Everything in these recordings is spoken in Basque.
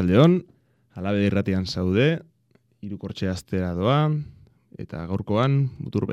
Arratxaldeon, alabe irratian zaude, irukortxe astera doa, eta gaurkoan mutur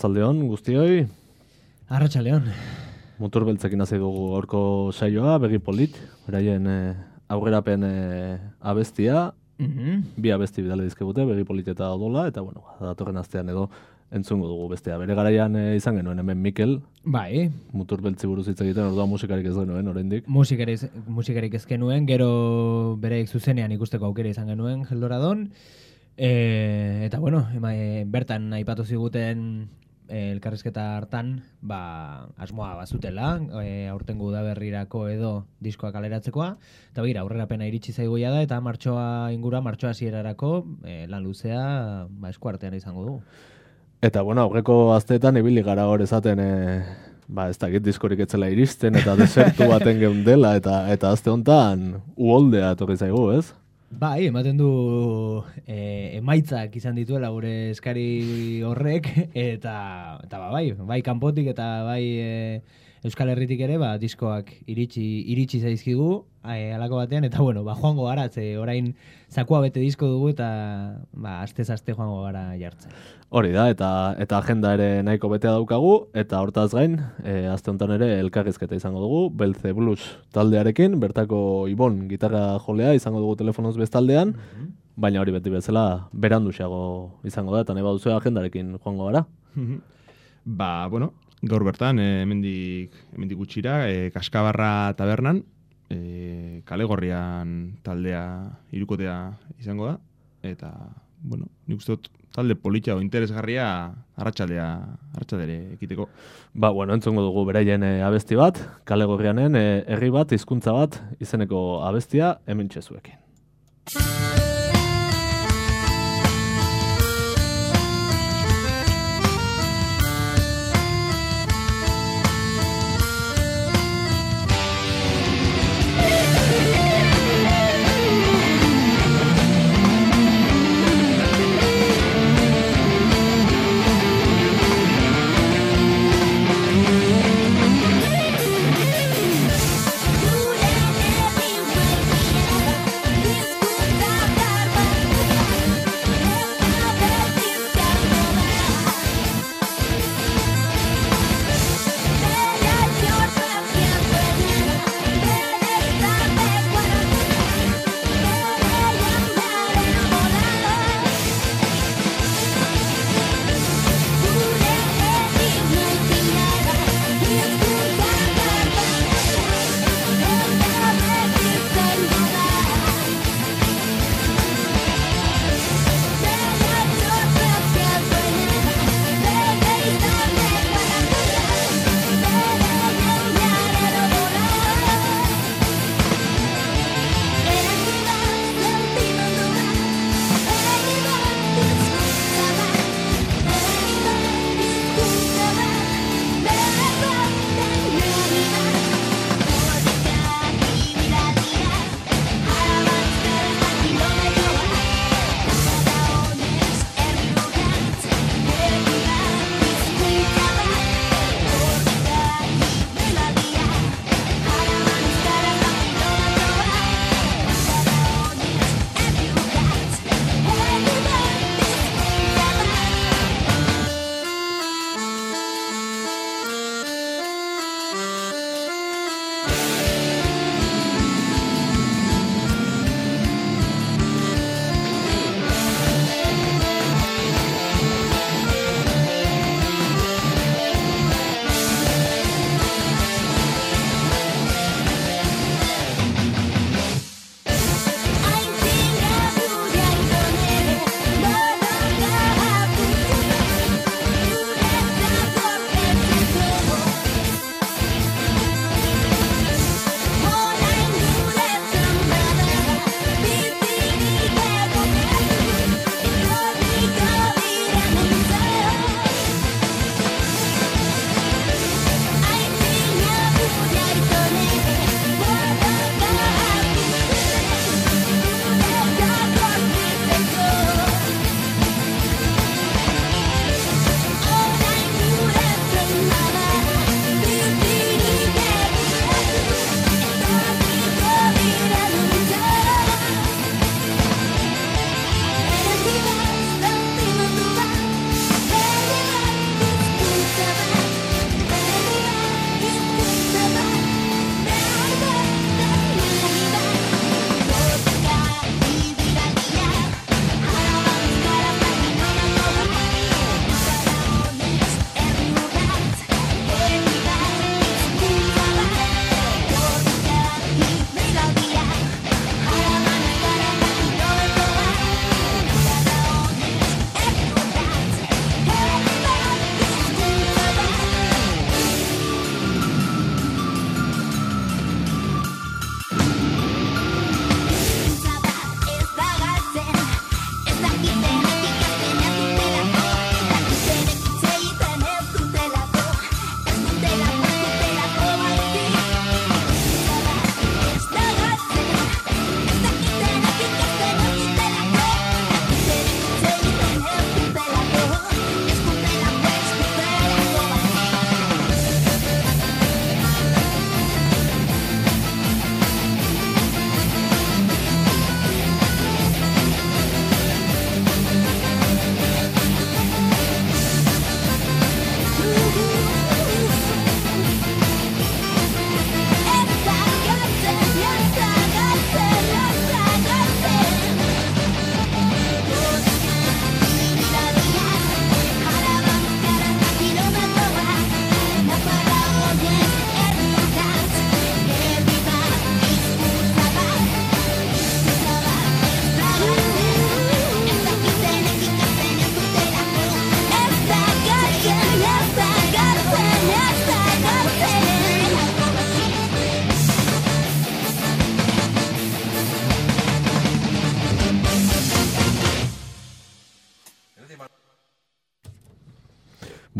Bueno, arratzaldeon guztioi, Arratxaleon. mutur beltzekin hasi dugu gaurko saioa, begi polit, beraien eh, aurrerapen eh, abestia, Mhm. bi abesti bidale dizkigute, begi polit eta odola, eta bueno, datorren astean edo entzungo dugu bestea. Bere garaian eh, izan genuen hemen Mikel, Bai, mutur beltzi buruz hitz egiten, orduan musikarik ez genuen, oraindik. musikarik, musikarik ez genuen, gero bereik zuzenean ikusteko aukera izan genuen, Geldoradon. E, eta bueno, ema, e, bertan aipatu ziguten e, elkarrizketa hartan, ba, asmoa bazutela, e, aurtengo udaberrirako edo diskoa kaleratzekoa, eta begira, aurrerapena iritsi zaigoia da, eta martxoa ingura, martxoa hasierarako e, lan luzea, ba, eskuartean izango dugu. Eta bueno, aurreko asteetan ibili gara hor esaten e, ba, ez dakit diskorik etzela iristen eta desertu baten geundela eta eta aste hontan uholdea etorri zaigu, ez? Bai, ematen du e, emaitzak izan dituela gure eskari horrek eta eta ba, bai, bai kanpotik eta bai e, Euskal Herritik ere ba, diskoak iritsi iritsi zaizkigu e, alako batean eta bueno, ba joango gara, ze orain zakua bete disko dugu eta ba astez aste joango gara jartzen. Hori da, eta eta agenda ere nahiko betea daukagu, eta hortaz gain, e, aste honetan ere elkarrizketa izango dugu, Belze Blues taldearekin, bertako Ibon gitarra jolea izango dugu telefonoz bestaldean, baina hori beti bezala beranduxago izango da, eta nahi baduzu agendarekin joango gara. Ba, bueno, gaur bertan, e, hemendik, hemendik gutxira, e, Kaskabarra tabernan, e, kale gorrian taldea irukotea izango da, eta, bueno, nik uste dut talde politxa o interesgarria arratsaldea arratsaldere ekiteko. Ba, bueno, entzongo dugu beraien e, abesti bat, kale gorrianen e, herri bat, hizkuntza bat, izeneko abestia, hemen txezuekin.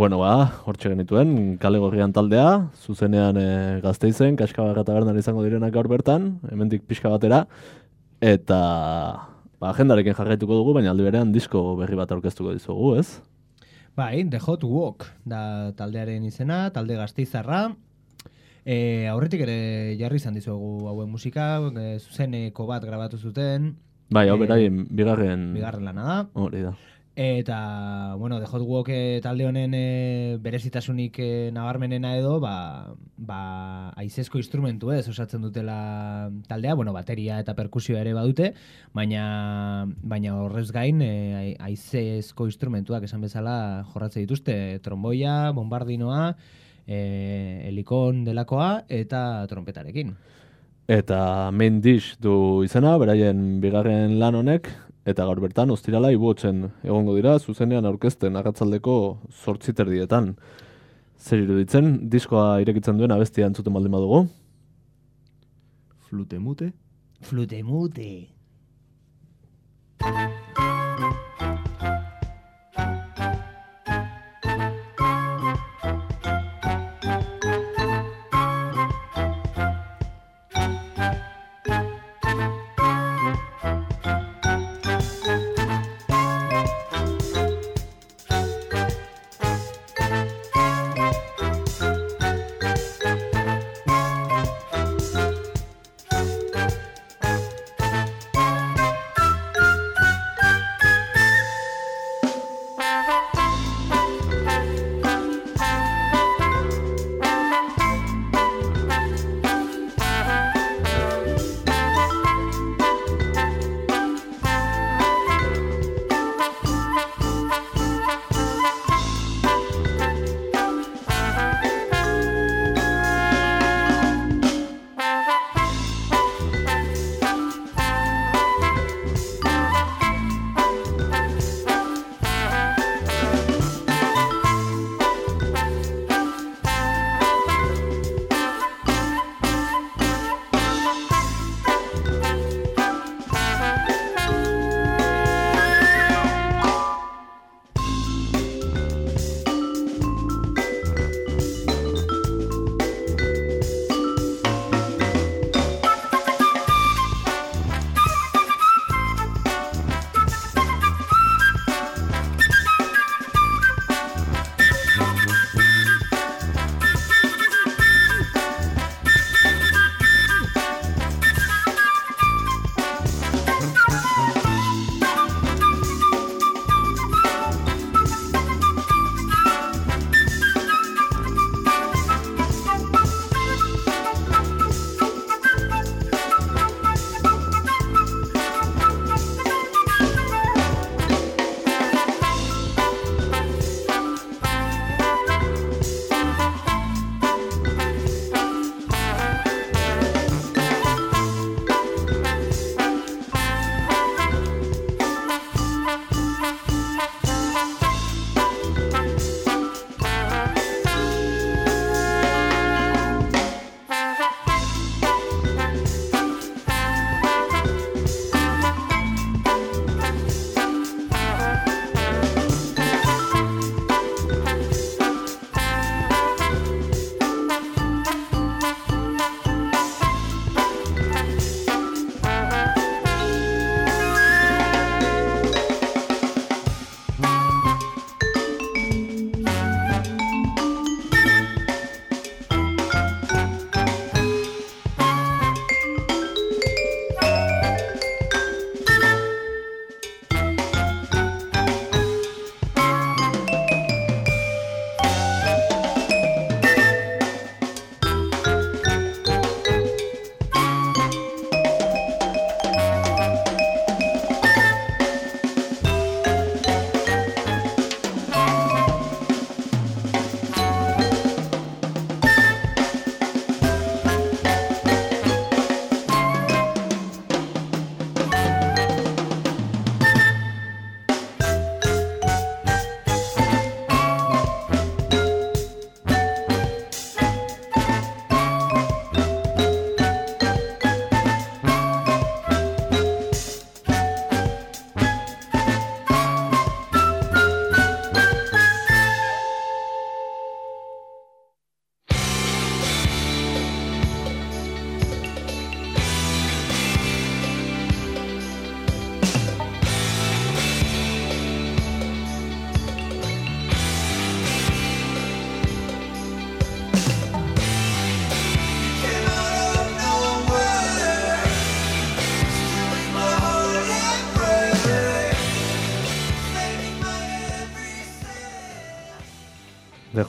Bueno, ba, hortxe genituen, kale gorrian taldea, zuzenean e, gazteizen, kaskabarra tabernan izango direnak gaur bertan, hemendik pixka batera, eta ba, agendarekin jarraituko dugu, baina aldi berean disko berri bat aurkeztuko dizugu, ez? Bai, The Hot Walk da taldearen izena, talde gazteizarra. E, aurretik ere jarri izan dizuegu hauen musika, e, zuzeneko bat grabatu zuten, Bai, hau Eh, beraien, bigarren... bigarren lana da. Hori da. Eta, bueno, The Hot Walk eh, talde honen e, berezitasunik e, nabarmenena edo, ba, ba, aizezko instrumentu ez osatzen dutela taldea, bueno, bateria eta perkusioa ere badute, baina, baina horrez gain e, aizezko instrumentuak esan bezala jorratze dituzte, tromboia, bombardinoa, e, helikon delakoa eta trompetarekin. Eta main dish du izena, beraien bigarren lan honek, eta gaur bertan ostirala ibuotzen egongo dira, zuzenean aurkezten agatzaldeko sortziterdietan. Zer iruditzen, diskoa irekitzen duen abestia entzuten baldin badugu. Flute mute. Flute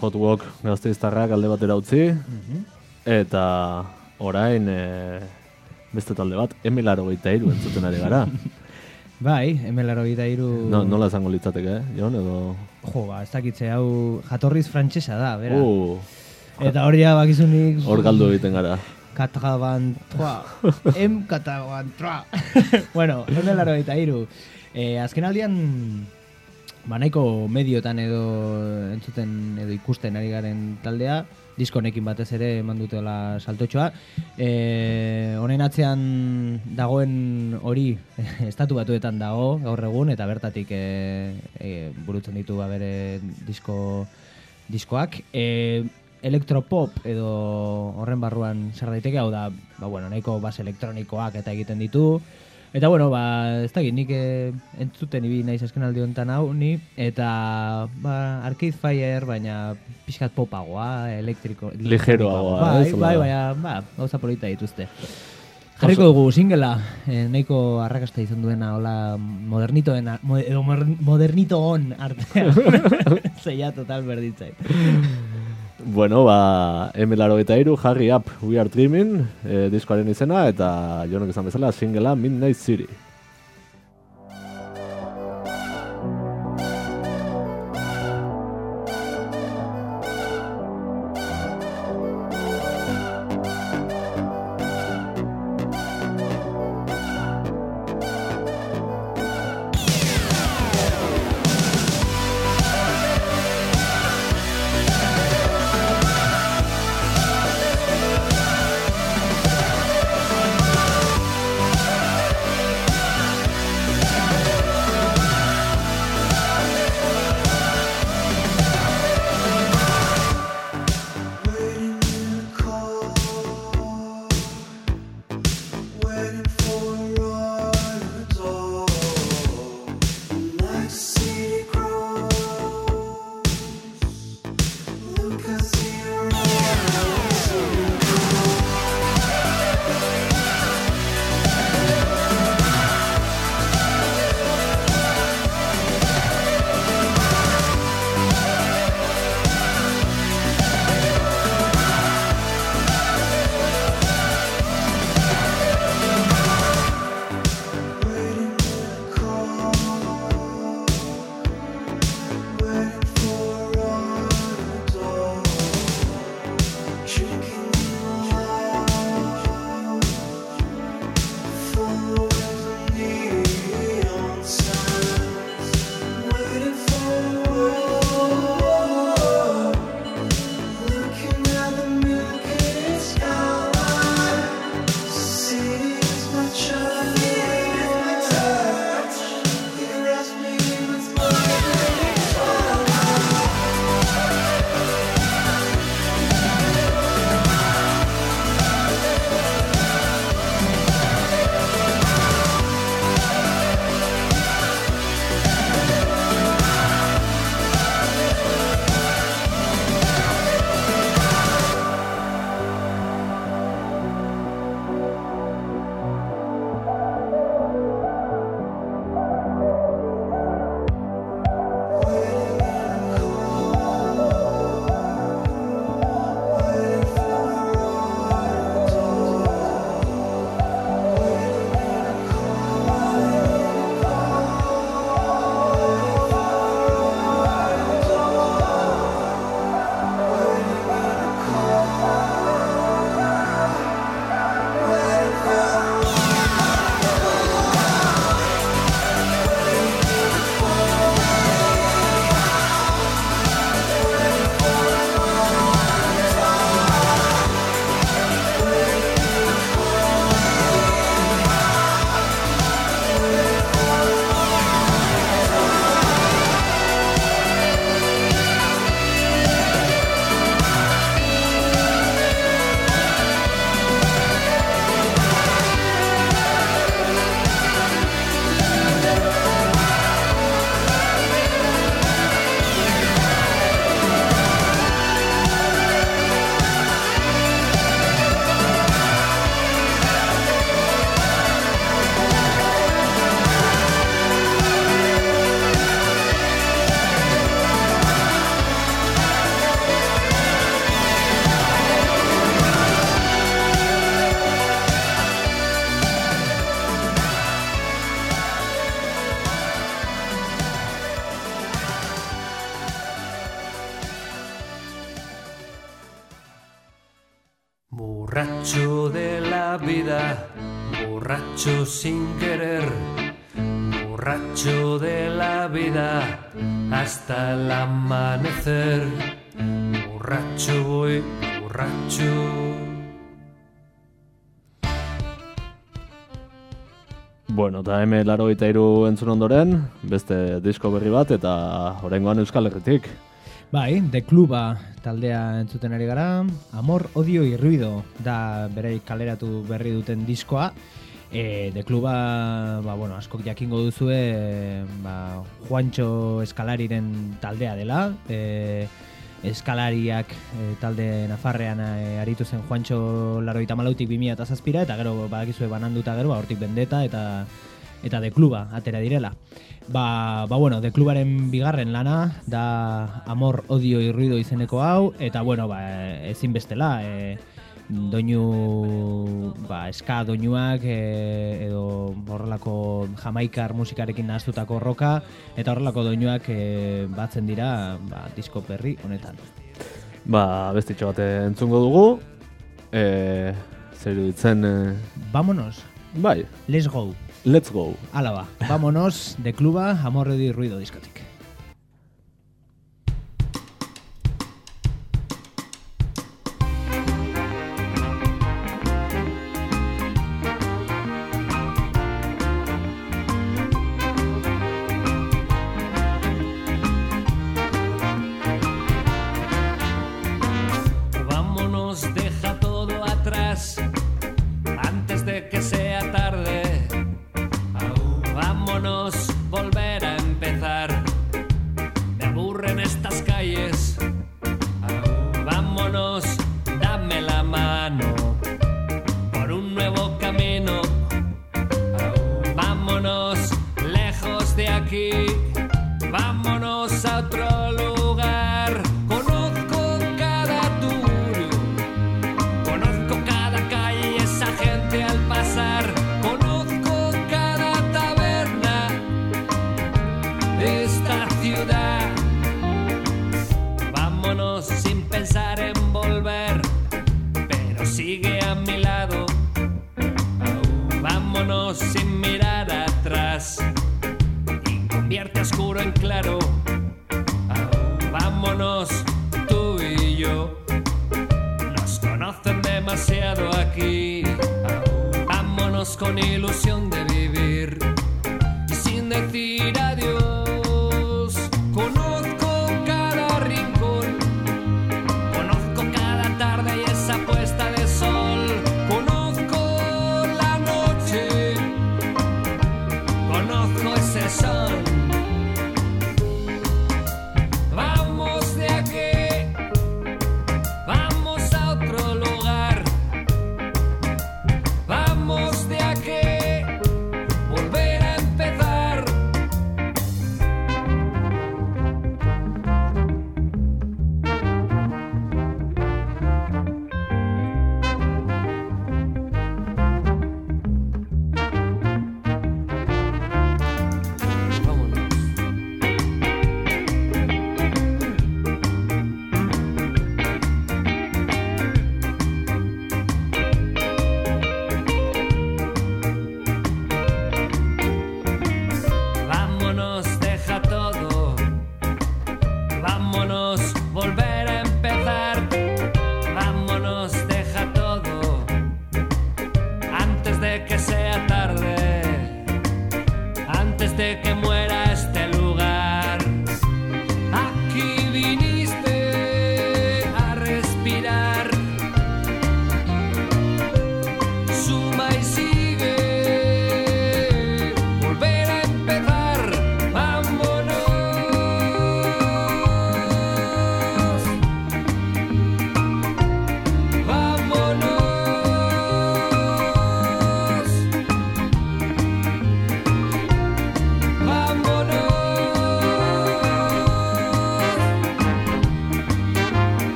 Hot Walk gazteiztarrak alde batera utzi, eta orain e, beste talde bat, emilaro gaita iru entzuten ari gara. Bai, hemen laro gita iru... No, nola esango litzateke, eh? Jon, edo... Jo, ba, ez dakitze hau jatorriz frantsesa da, bera. Uh, Eta hori ja bakizunik... hor galdu egiten gara. Katabantroa. em katabantroa. bueno, hemen laro eta iru. E, azken aldian, ba nahiko mediotan edo entzuten edo ikusten ari garen taldea, disko honekin batez ere eman dutela saltotxoa. E, honen atzean dagoen hori estatu batuetan dago gaur egun eta bertatik e, e, burutzen ditu ba bere disko diskoak. E, elektropop edo horren barruan zer daiteke, hau da, ba, bueno, nahiko bas elektronikoak eta egiten ditu. Eta bueno, ba, ez dakit, nik eh, entzuten ibi naiz azken aldi honetan hau, ni, eta ba, Arcade Fire, baina pixkat popagoa, elektriko... Ligeroagoa, bai, ez, bai, baina, ba, gauza polita dituzte. Jarriko dugu singela, eh, nahiko arrakasta izan duena, hola, modernitoen, edo moder- modernito on artean. Zeia total berditzait. Bueno, ba, emilaro eta iru, Harry Up, We Are Dreaming, e, diskoaren izena, eta jonek esan bezala, singela Midnight City. Borracho sin querer, borracho de la vida hasta el amanecer. Borracho voy, borracho. Bueno, eta hemen laro iru entzun ondoren, beste disko berri bat eta horrengoan Euskal Herritik. Bai, The Cluba taldea entzuten ari gara. Amor, odio y ruido da berei kaleratu berri duten diskoa. E, The Cluba, ba, bueno, askok jakingo duzue, ba, Juancho Eskalariren taldea dela. E, eskalariak e, talde nafarrean e, aritu zen Juancho laroita malautik 2000 eta zazpira, eta gero badakizue bananduta gero, ba, hortik bendeta eta eta de kluba atera direla. Ba, ba bueno, de klubaren bigarren lana da Amor, Odio y Ruido izeneko hau eta bueno, ba ezin bestela, e, doinu ba, eska doinuak e, edo horrelako jamaikar musikarekin nahaztutako roka eta horrelako doinuak e, batzen dira ba, disko berri honetan. Ba, bestitxo bat entzungo dugu, e, zer iruditzen, e, Vámonos, bai, let's go. let's go. Ala ba, vámonos de kluba Amor, Odio y Ruido diskotik.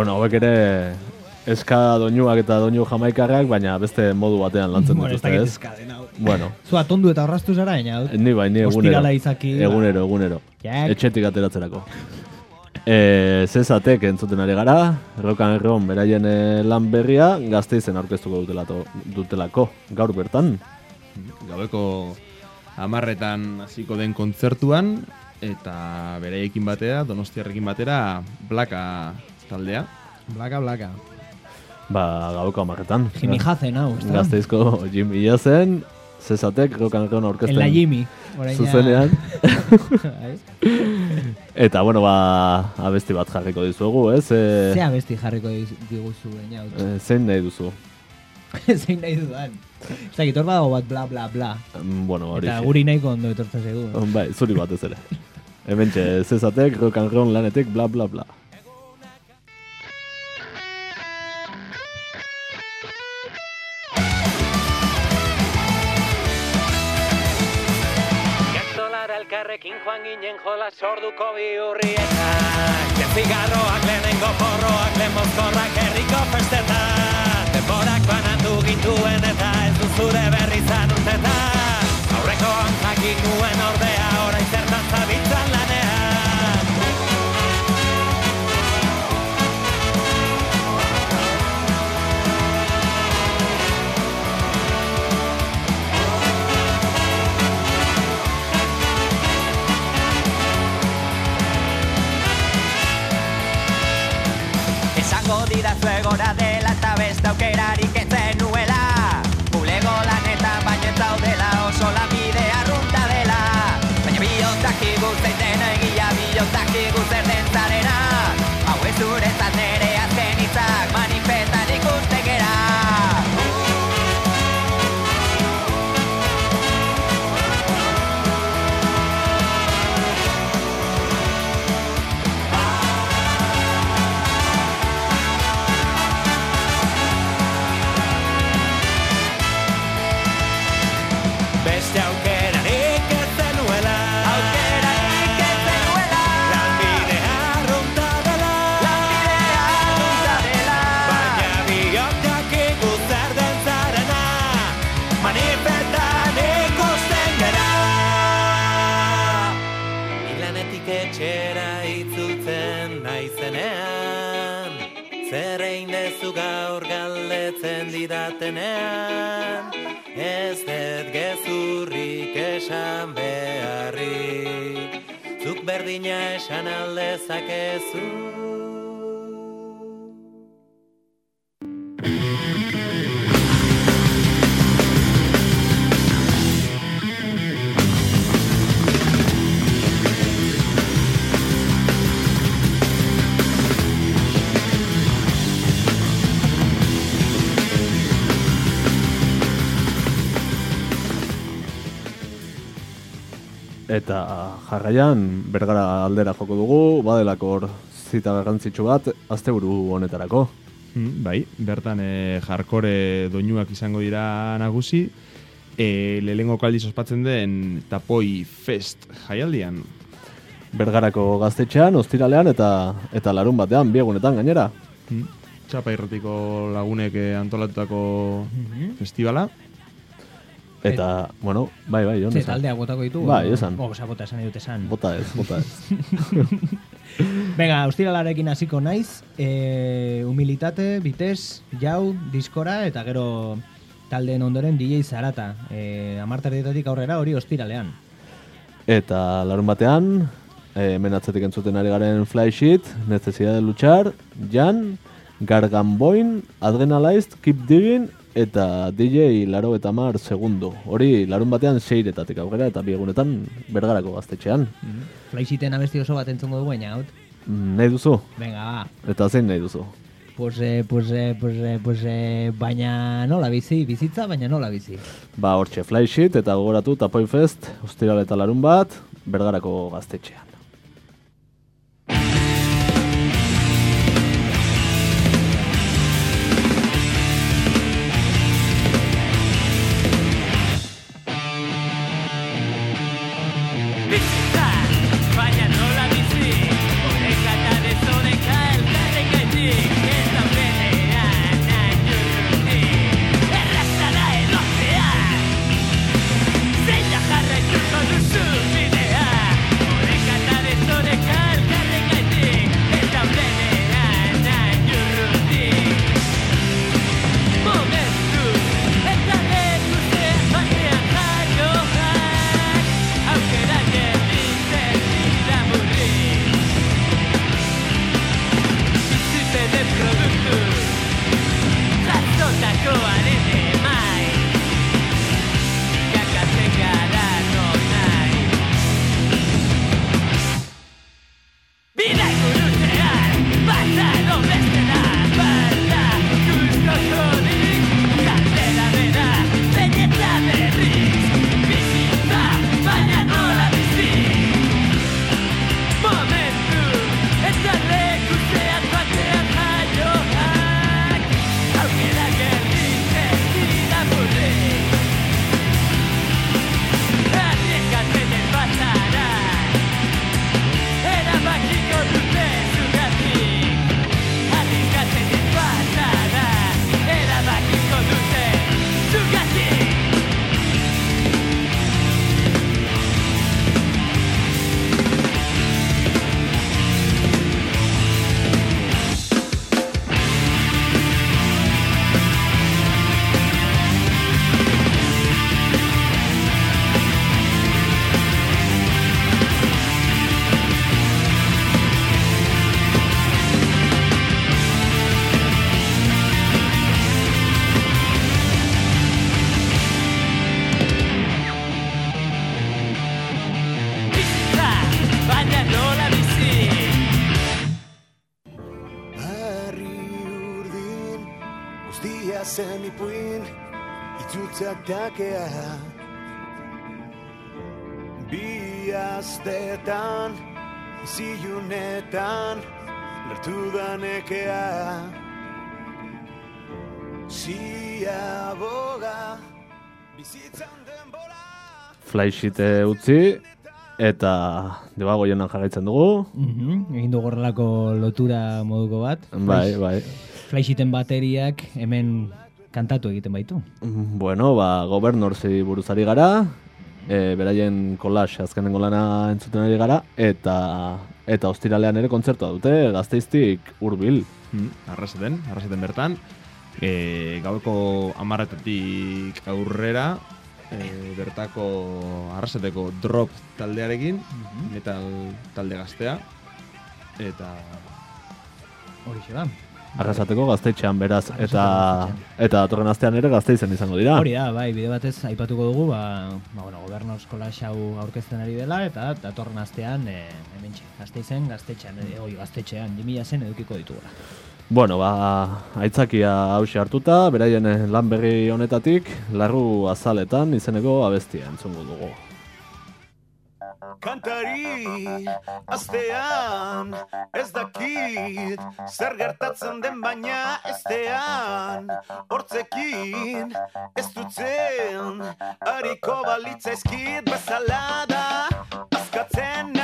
Bueno, hauek ere eska doinuak eta doinu jamaikarrak, baina beste modu batean lantzen Bueno, ez dituzte, ez? eskaden hau. Bueno, Zu atondu eta horraztu zara, baina. ni bai, ni egunero. Ostirala izaki. Egunero, egunero. Jak. Etxetik ateratzerako. E, zezatek entzuten ari gara, rock and roll beraien eh, lan berria gazteizen aurkeztuko dutelato, dutelako, gaur bertan. Gaueko amarretan hasiko den kontzertuan, eta beraiekin batera, donostiarrekin batera, blaka taldea. Blaka, blaka. Ba, gaueko amarretan. Jimmy Hazen, hau, ez da? Gazteizko Jimmy Jazen, zezatek rock and roll aurkezten. En la ja- Zuzenean. Bai. Eta, bueno, ba, abesti bat jarriko dizuegu, ez? E, Ze abesti jarriko diguzu, baina. e, zein nahi duzu? Zein nahi dudan. Ez dakit, hor badago bat bla bla bla. Mm, Bueno, hori. Eta guri nahiko ondo etortzen zaigu. Bai, zuri batez ere. Hementxe, zezatek, rock and roll lanetik, bla, bla, bla. Elkarrekin joan ginen jola sorduko bihurrietan. Zigarroak lehenengo porroak lehen mozkorrak herriko festetan. Denborak banatu gintuen eta ez du zure berri zan urtetan. Aurreko jakin nuen ordea orain zertan zabitzan fuego, la de didatenean Ez dut gezurrik esan beharrik. Zuk berdina esan aldezakezu jarraian, bergara aldera joko dugu, badelako hor zita garrantzitsu bat, asteburu honetarako. Mm, bai, bertan e, jarkore doinuak izango dira nagusi, e, lehengo kaldiz ospatzen den Tapoi Fest jaialdian. Bergarako gaztetxean, ostiralean eta eta larun batean, biegunetan gainera. Mm. Txapa irratiko lagunek eh, antolatutako festivala. Eta, bueno, bai, bai, jon, Ze esan. taldeak botako ditu. Bai, esan. O, osa, bota esan dut esan. Bota ez, bota ez. Venga, austiralarekin hasiko naiz. E, humilitate, bitez, jau, diskora, eta gero taldeen ondoren DJ Zarata. E, amarterdetatik aurrera hori ostiralean. Eta larun batean, eh, hemen atzetik entzuten ari garen Flysheet, Necesidad de Luchar, Jan, Gargamboin, Adrenalized, Keep Digging, eta DJ Laro eta Mar segundo. Hori larun batean seiretatik aurrera eta biegunetan bergarako gaztetxean. Flaixiten abesti oso bat entzongo dugu, baina, hau. Mm, Nahi duzu? Venga, ba. Eta zein nahi duzu? Pues, eh, pues, eh, pues, eh, pues, eh, baina nola bizi, bizitza, baina nola bizi. Ba, hortxe, Flysheet eta gogoratu Tapoi Fest, ostiral eta larun bat, bergarako gaztetxean. Itxutzak dakea Bi astetan, izilunetan, lertu da nekea Sia boga, bizitzan denbora Flysheet utzi, eta debagoienan jarraitzen dugu. Mhm, egin du horrelako lotura moduko bat. Bai, bai. Flysheeten bateriak hemen kantatu egiten baitu. Bueno, ba, gobernorzi buruzari gara, e, beraien collage azkenengo lana entzuten ari gara, eta eta ostiralean ere kontzertua dute, gazteiztik hurbil. Mm, arrasaten, arrasaten bertan. E, gaueko amarretatik aurrera, e, bertako arrasateko drop taldearekin, metal talde gaztea, eta Horixe da. Arrasateko gazteitxean beraz, eta eta datorren astean ere gazteizen izango dira. Hori da, bai, bide batez aipatuko dugu, ba, ba bueno, gobernoz collage hau aurkezten ari dela, eta datorren astean, e, hementxe, gazteizen, gaztetxean, e, oi, gaztetxean, 2000 zen edukiko ditugula. Bueno, ba, aitzakia hause hartuta, beraien eh, lan berri honetatik, larru azaletan izeneko abestia entzungo dugu. Kantari astean ez dakit zer gertatzen den baina estean hortzekin ez dutzen hariko balitzaizkit bezala da askatzen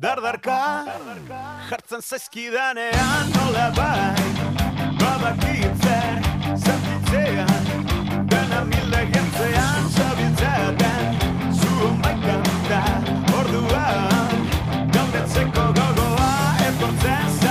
dardarka Jartzen zaizkidanean nola bai? Badakitzer zentitzean Dena milde gentzean zabiltzaten Zuon baitan da orduan Galdetzeko gogoa etortzen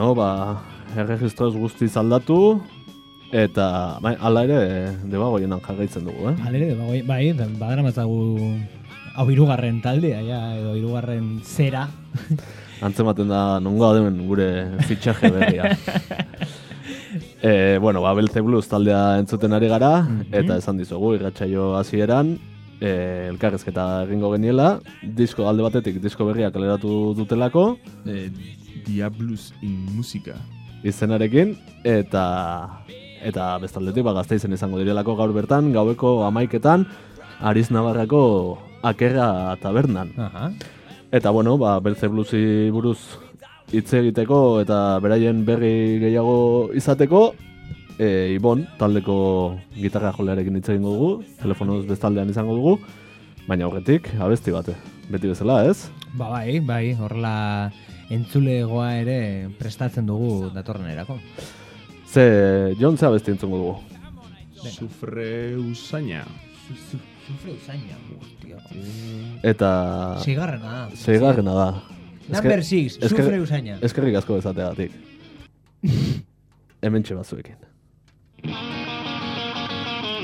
bueno, ba, erregistroz guztiz aldatu, eta, bai, ala ere, debagoienan jarraitzen dugu, eh? Halere, bai, bai, badara matzagu hau hirugarren taldea, ja, edo hirugarren zera. Antzematen da nongoa den gure fitxaje berria. e, bueno, ba, Belze Blues taldea entzuten ari gara, eta esan dizugu, irratsaio hasieran, e, elkarrezketa egingo geniela, disko alde batetik, disko berria kaleratu dutelako, Eh, Diablus in Musika. izenarekin, eta eta bestaldetik ba, gazteizen izango direlako gaur bertan, gaueko amaiketan, Ariz Navarrako akerra tabernan. Aha. Eta bueno, ba, Belze Bluesi buruz hitz egiteko eta beraien berri gehiago izateko, e, Ibon, taldeko gitarra jolearekin hitz egingo dugu, telefonoz bestaldean izango dugu, baina horretik, abesti bate, beti bezala, ez? Ba, bai, bai, horrela entzulegoa ere prestatzen dugu datorren erako. Ze, ze abesti entzungo dugu? Sufre usaina. Sufre usaina, hostia. Eta... Sigarrena da. Seigarrena da. Number 6, esker- sufre usaina. Eskerrik asko bezateagatik. Hemen bazuekin.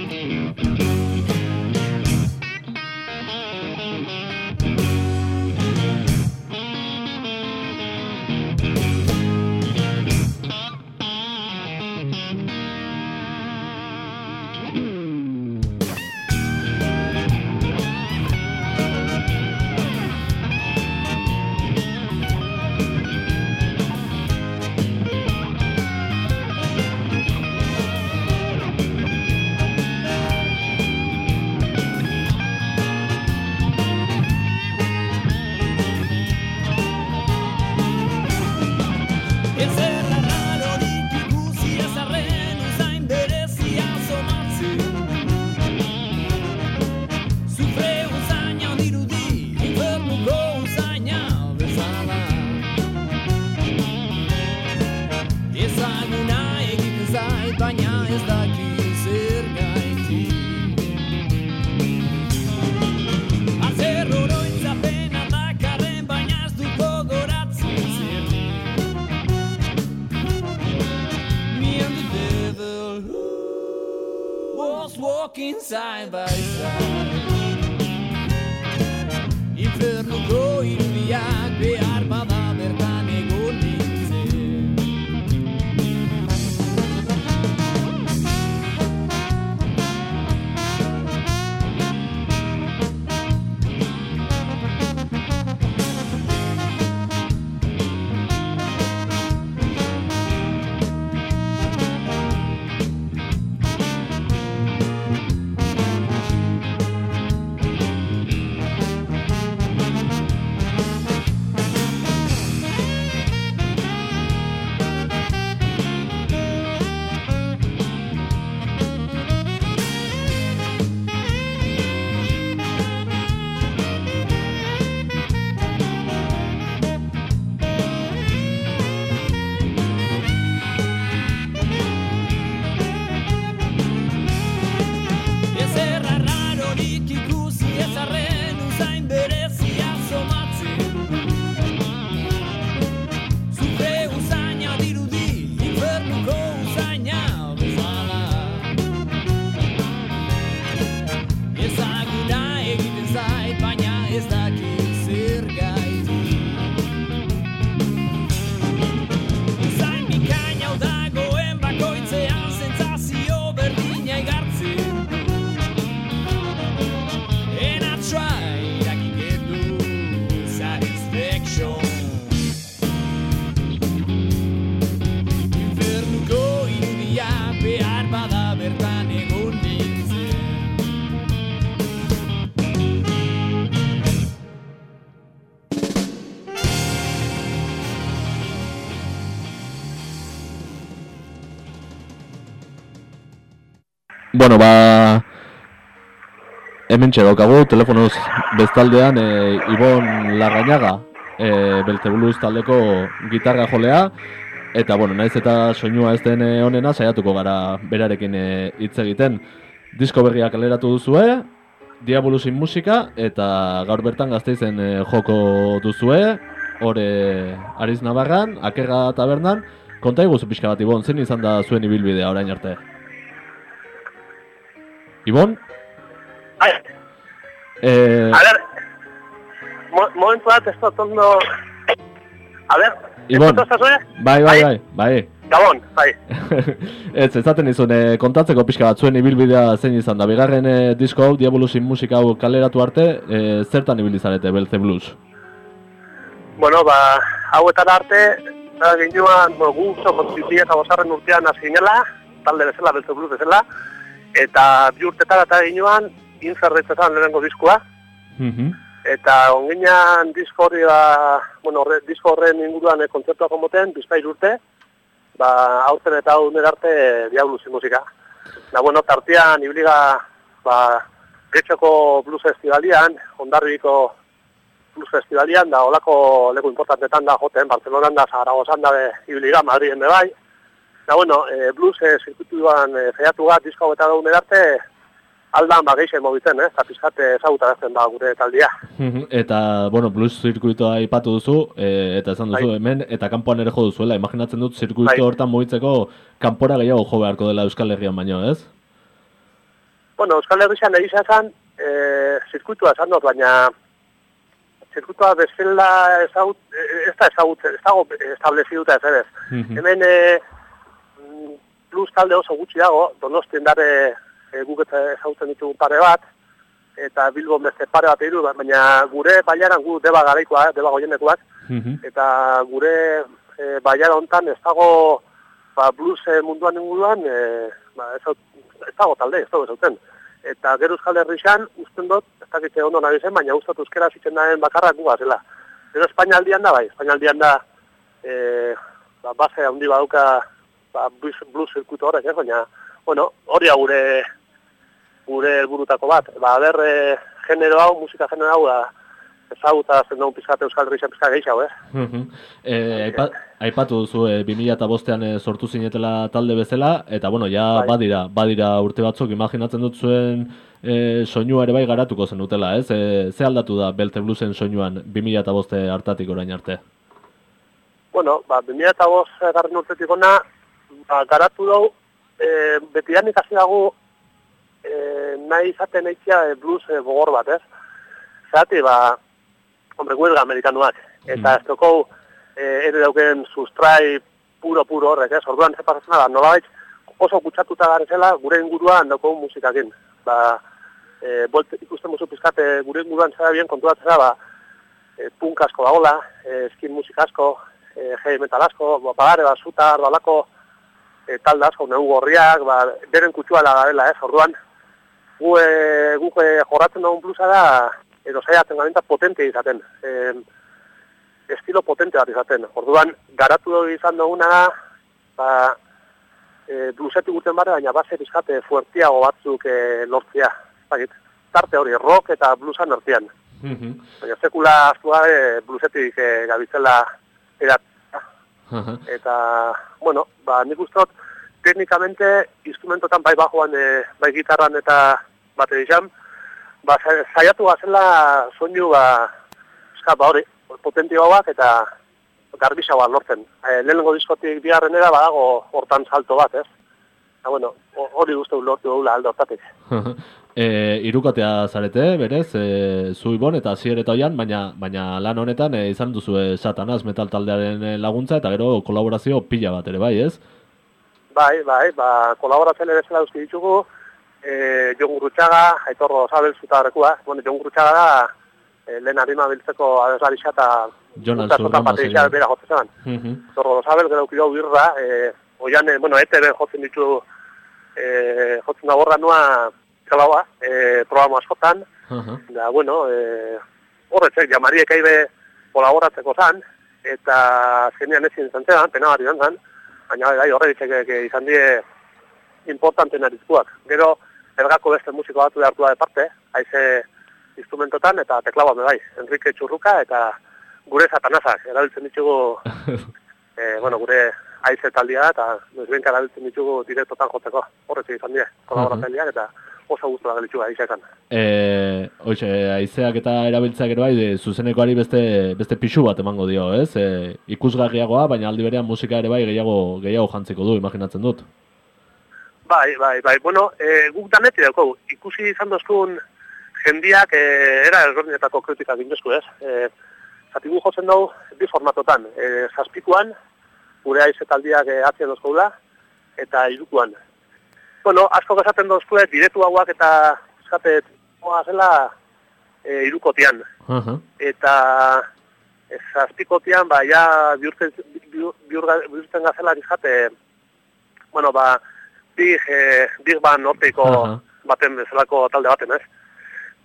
Ezerra walking side Hemen daukagu telefonoz bestaldean e, Ibon Larrañaga, e, Belzebuluz taldeko gitarra jolea, eta bueno, naiz eta soinua ez den eh, onena, saiatuko gara berarekin eh, hitz egiten. Disko berriak kaleratu duzue, Diabolusin musika, eta gaur bertan gazteizen e, joko duzue, hore Ariz Navarran, Akerra tabernan, konta iguzu pixka bat, Ibon, zen izan da zuen ibilbidea orain arte? Ibon? Bai, Eh, a ver, mo momentu bat, ez dut ondo... A ver, Ibon. ez bai, bai, bai, bai. Gabon, bai. Ez, ezaten izun, eh, kontatzeko pixka bat zuen ibilbidea zein izan da. Bigarren eh, disko hau, Diabolusin musika hau kaleratu arte, eh, zertan ibili zarete, Belze Blues? Bueno, ba, hauetan arte, da ginuan, bueno, gu oso kontzizia eta bosarren urtean hasi talde bezala, beltze blues bezala, eta bi urtetara eta ginuan, inzerretzetan lehenengo diskua, Mhm. eta onginan disko horri ba, bueno, horre, disko horren inguruan e, kontzertuak onboten, bizpair urte, ba, aurten eta hau arte diabluzi musika. Da, bueno, tartean, ibliga, ba, getxoko blues festivalian, ondarribiko blues festivalian, da, olako leku importantetan da joten, Barcelonan da, Zaragozan da, be, ibliga, Madriden be bai. Da, bueno, e, blues e, zirkuituan e, zeiatu bat, disko eta daun arte, aldan ba geixen mobitzen, eh? Eta pizkat ezagutarazten da gure taldia. Mhm, Eta, bueno, blues zirkuitoa aipatu duzu, e, eta esan duzu Bai. hemen, eta kanpoan ere jo duzuela. Imaginatzen dut zirkuito Bai. hortan mugitzeko kanpora gehiago jo beharko dela Euskal Herrian baino, ez? Bueno, Euskal Herrian egisa esan, e, zirkuitua esan dut, baina zirkuitua bezala ezagut, ez da ezagut, ez dago estableziduta ez ere. Mhm. Hemen e, blues talde oso gutxi dago, donostien dare e, guk eta ezagutzen ditugu pare bat, eta Bilbon beste pare bat iru, baina gure baiaran gu deba garaikoa, eh, deba goienekoak, Mhm. eta gure e, baiara hontan ez dago ba, blues e, munduan inguruan e, ba, ez, ez dago talde, ez dago ezauten. Eta gero Euskal Herrixan, usten dut, ez dakite ondo nahi zen, baina uste dut euskera zitzen daen bakarrak guga zela. Gero Espainialdian da, bai, Espainialdian da, e, ba, base handi badauka ba, blues, blues zirkuito horrek, ez, baina, bueno, hori da gure gure helburutako bat. Ba, ber, e, genero hau, musika genero hau, da, ezaguta zen dugu pizkate Euskal Herrixan pizka gehiago, ez? Mhm. Eh, aipa, aipatu duzu eh, 2005ean eh, sortu zinetela talde bezala eta bueno, ja Bai. badira, badira urte batzuk imaginatzen dut zuen eh, soinua ere bai garatuko zen dutela, ez? Eh, ze aldatu da Belte Bluesen soinuan 2005 hartatik orain arte? Bueno, ba, 2005 garren urtetik ona, ba, garatu dugu, e, betidan ikasi dago e, nahi izaten eitzia e, blues e, gogor bat, ez? Zerati, ba, hombre, huelga amerikanuak, eta ez toko e, ere dauken sustrai puro-puro horrek, ez? Orduan, ze pasatzen da, nolabait oso kutsatuta garezela gure inguruan dauko musikakin. Ba, e, bolt, ikusten musu pizkate gure inguruan zera bien kontuatzera, ba, e, punk asko dagola, e, skin musika asko, e, heavy metal asko, ba, bagare, ba, sutar, balako, e, talde asko, neu gorriak, ba, beren kutsuala garela, ez, orduan, gu, e, gu e, jorratzen dugun plusa da, edo saiatzen gaineta potente izaten, e, estilo potente bat izaten. Orduan, garatu dugu izan duguna da, ba, e, blusetik guten bare, baina base pizkate fuertiago batzuk e, lortzea. Bakit, tarte hori, rock eta bluesan nortian. Mhm. Baina sekula astu gabe blusetik e, gabitzela Eta, bueno, ba, nik uste dut, teknikamente, instrumentotan bai bajoan, e, bai gitarran eta baterizan, ba, sa- saiatu gazela soinu, ba, eska, ba hori, potentio bat eta garbisa bat lortzen. E, lehenengo diskotik bigarrenera badago hortan salto bat, ez? Eta, bueno, ho- hori dut lortu dugula alde hortatik. E, irukotea zarete, berez, e, zu ibon eta zier eta oian, baina, baina lan honetan e, izan duzu e, satanaz metal taldearen e, laguntza eta gero kolaborazio pila bat ere, bai, ez? Bai, bai, ba, kolaboratzen ere zela duzki ditugu, e, Jon Gurrutxaga, Aitorro Zabel zutarekua, bueno, Jon Gurrutxaga da, e, lehen harima biltzeko adeslari Gustatu Zurrama Patrizia zegoen. bera jotzen zeban. Mhm. Aitorro Zabel, gero kilo birra, e, oian, bueno, ETV jotzen ditu, e, jotzen da borra nua, kalaua, e, programa askotan, Aha. da, bueno, e, horretzek, jamari ekaibe kolaboratzeko zan, eta zenean ezin izan zean, pena izan zan, baina bai, horretzek izan die importante narizkuak. Gero, elgako beste musiko batu behartu da de parte, haize instrumentotan eta teklaba bai, Enrique Txurruka eta gure satanazak, erabiltzen ditugu, e, bueno, gure haize taldia eta noizbenka erabiltzen ditugu direktotan joteko, horretzek izan die, kolaboratzaileak eta oso guztu da gelitxu gara izakan. E, hoxe, aizeak eta erabiltzeak ere bai, e, zuzenekoari beste, beste pixu bat emango dio, ez? E, ikusgarriagoa, baina aldi berean musika ere bai gehiago, gehiago jantziko du, imaginatzen dut. Bai, bai, bai. Bueno, e, guk daneti dauko, ikusi izan dozkun jendiak e, era ezberdinetako kritikak indesku, ez? E, zati gu jotzen dugu bi formatotan. E, zazpikuan, gure aizetaldiak e, atzien dozkoula, eta irukuan. Bueno, asko gazaten dozku, diretu hauak eta eskatet, moa zela e, irukotian. Aha. Eta e, zazpikotian, ba, ja, bihurtzen, bihur, bihurga- bihurtzen gazela izate, bueno, ba, big, e, big ban norteiko Aha. baten bezalako talde baten, ez?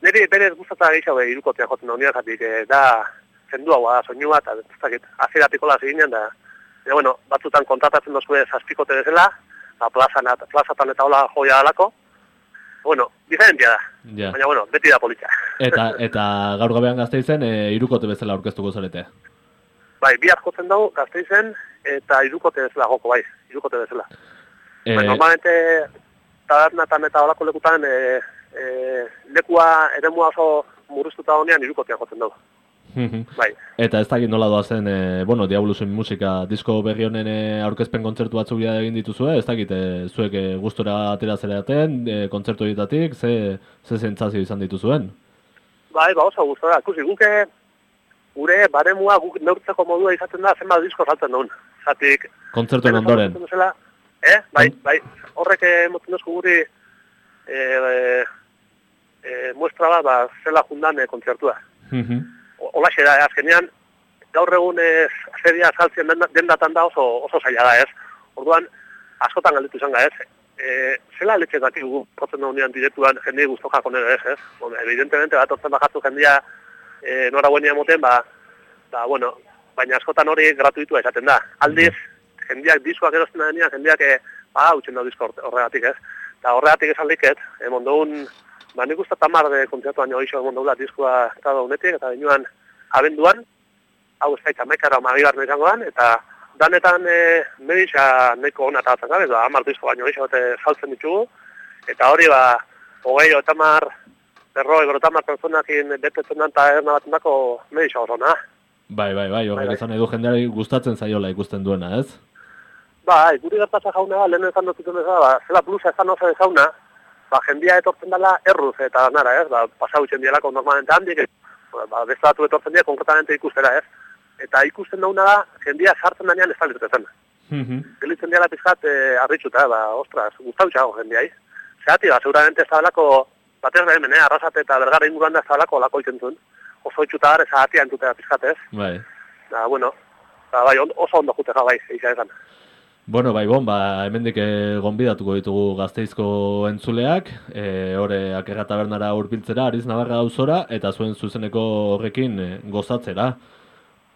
Niri berez gustata gehiago irukotea jotzen da uniagatik, e, da, zendu hau, da, soinua, eta ez dakit, aziratiko la ziginen, da, e, bueno, batzutan kontratatzen dozue zazpikote bezala, ba, plazan, plazatan eta hola joia alako, bueno, diferentia da, Ja. baina, bueno, beti da politxa. Eta, eta gaur gabean gazteizen, e, irukote bezala aurkeztuko zarete. Bai, bi jotzen dugu, gazteizen, eta irukote bezala joko, bai, irukote bezala. E, Bai, normalmente, tabernatan eta olako lekutan, e, e, lekua eremua oso murriztuta honean irukotea jotzen dugu. Mhm. Bai, Eta ez dakit nola doazen, e, bueno, Diablusen musika, disko berri honen e, aurkezpen kontzertu batzuk ja egin dituzue, ez dakit, e, zuek e, gustora atera zeraten, e, kontzertu horietatik, ze, ze zentzazio izan dituzuen? bai, ba oso gustora. Ikusi, guke gure baremua guk neurtzeko modua izaten da zenbat disko saltzen duen. Zatik, Kontzertuen ondoren. Bezala, eh? Bai, bai. Horrek emoten duzku guri e, e, e, muestra bat, ba, zela jundan e, kontzertua. Mhm. Olaxe da, eh, azkenean, gaur egun ez zedia saltzen denda- dendatan da oso, oso zaila da, ez? Orduan, askotan galditu izan ga, ez? E, zela letxe daki gu, potzen honean direktuan jendei guztu jako nire, ez, ez? Bueno, evidentemente, bat orten bajatzu jendia e, nora guenia moten, ba, ba, bueno, baina askotan hori gratuitua esaten da. Aldiz, jendiak diskoak erosten denean, jendiak, e, ba, utxen da disko horre- horregatik, ez? Eta horregatik esan liket, e, mondoun, ba, nik uste tamar de kontzertuan jo iso mondoula diskoa eta daunetik, eta dinuan abenduan, hau ez gaita mekara magigarren izango dan, eta danetan e, medisa neko hona eta batzen gabe, ba, amar disko baino iso bate saltzen ditugu, eta hori ba, hogei eta mar, berroi, gorotamar pertsonakin betetzen dan eta erna baten dako medisa na. Bai, bai, bai, horrek bai. esan edu jendeari gustatzen zaiola ikusten duena, ez? Ba, guri gertatza jauna, lehen ezan dut zituen bezala, ba, zela blusa ezan oso ezauna, ba, jendia etortzen dela erruz eta nara, ez? Ba, pasau itxen dielako normalmente handik, ba, ba, beste batu etortzen dira konkretamente ikustera, ez? Eta ikusten dauna da, jendia sartzen denean ez da lirtetzen. Mhm. Gelitzen diala pizkat e, arritxuta, ba, ostras, gustau txago jendiai. Zerati, ba, seguramente ez da balako, batez da hemen, eh, arrasate eta bergara inguruan da ez da balako lako iten zuen. Oso itxuta gara, zerati antutea pizkat, ez? Bai. Da, bueno, ba, bai, oso ondo jute bai, eixa esan. Bueno, bai, bon, ba, hemendik eh, gonbidatuko ditugu gazteizko entzuleak, e, hore akerra tabernara urbiltzera, Ariz Navarra auzora, eta zuen zuzeneko horrekin eh, gozatzera.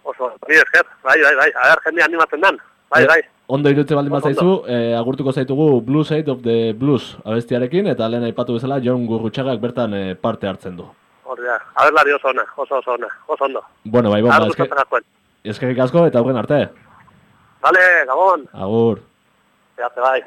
Oso, ni esker, bai, bai, bai, aher jende animatzen dan, bai, Eh, bai. Ondo irutze baldin bazaizu, e, agurtuko zaitugu Blue Side of the Blues abestiarekin, eta lehen aipatu bezala Jon Gurrutxagak bertan eh, parte hartzen du. Hori da, aberlari oso ona, oso oso ona, oso ondo. Bueno, bai, bon, ba, eskerrik asko eta aurren arte. Vale, gabon, Agur. zehazte bai.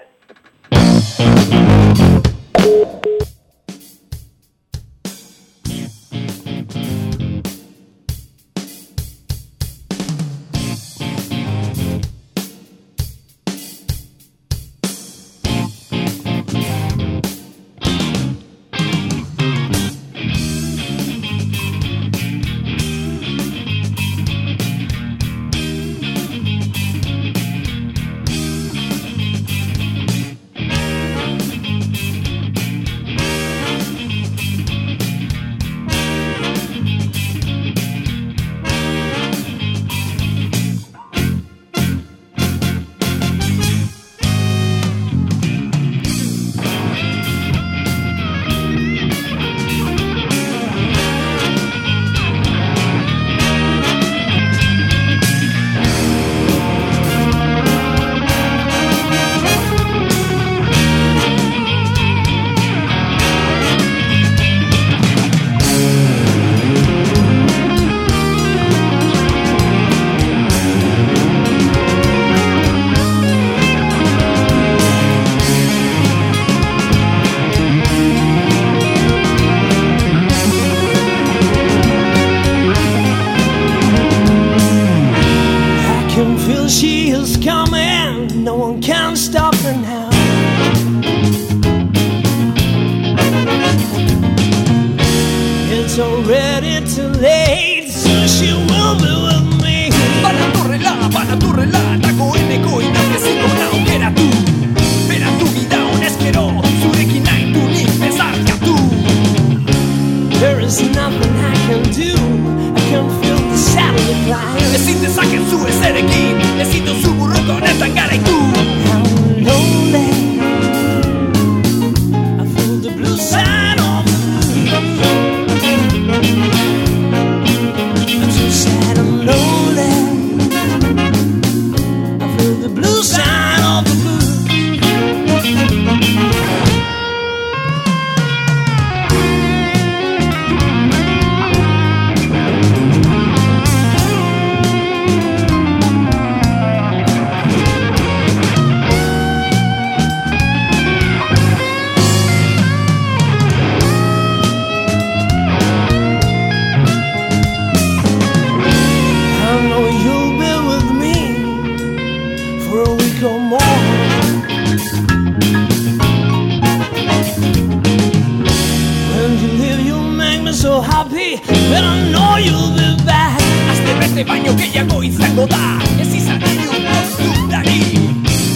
Izango da Ez izan iru postutari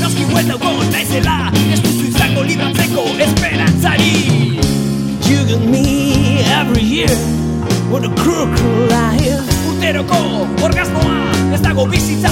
Noski huetauko naizela Ez duzu izango libratzeko esperantzari. You got me every year with a crooked life. Urteroko orgasmoa Ez dago bizitza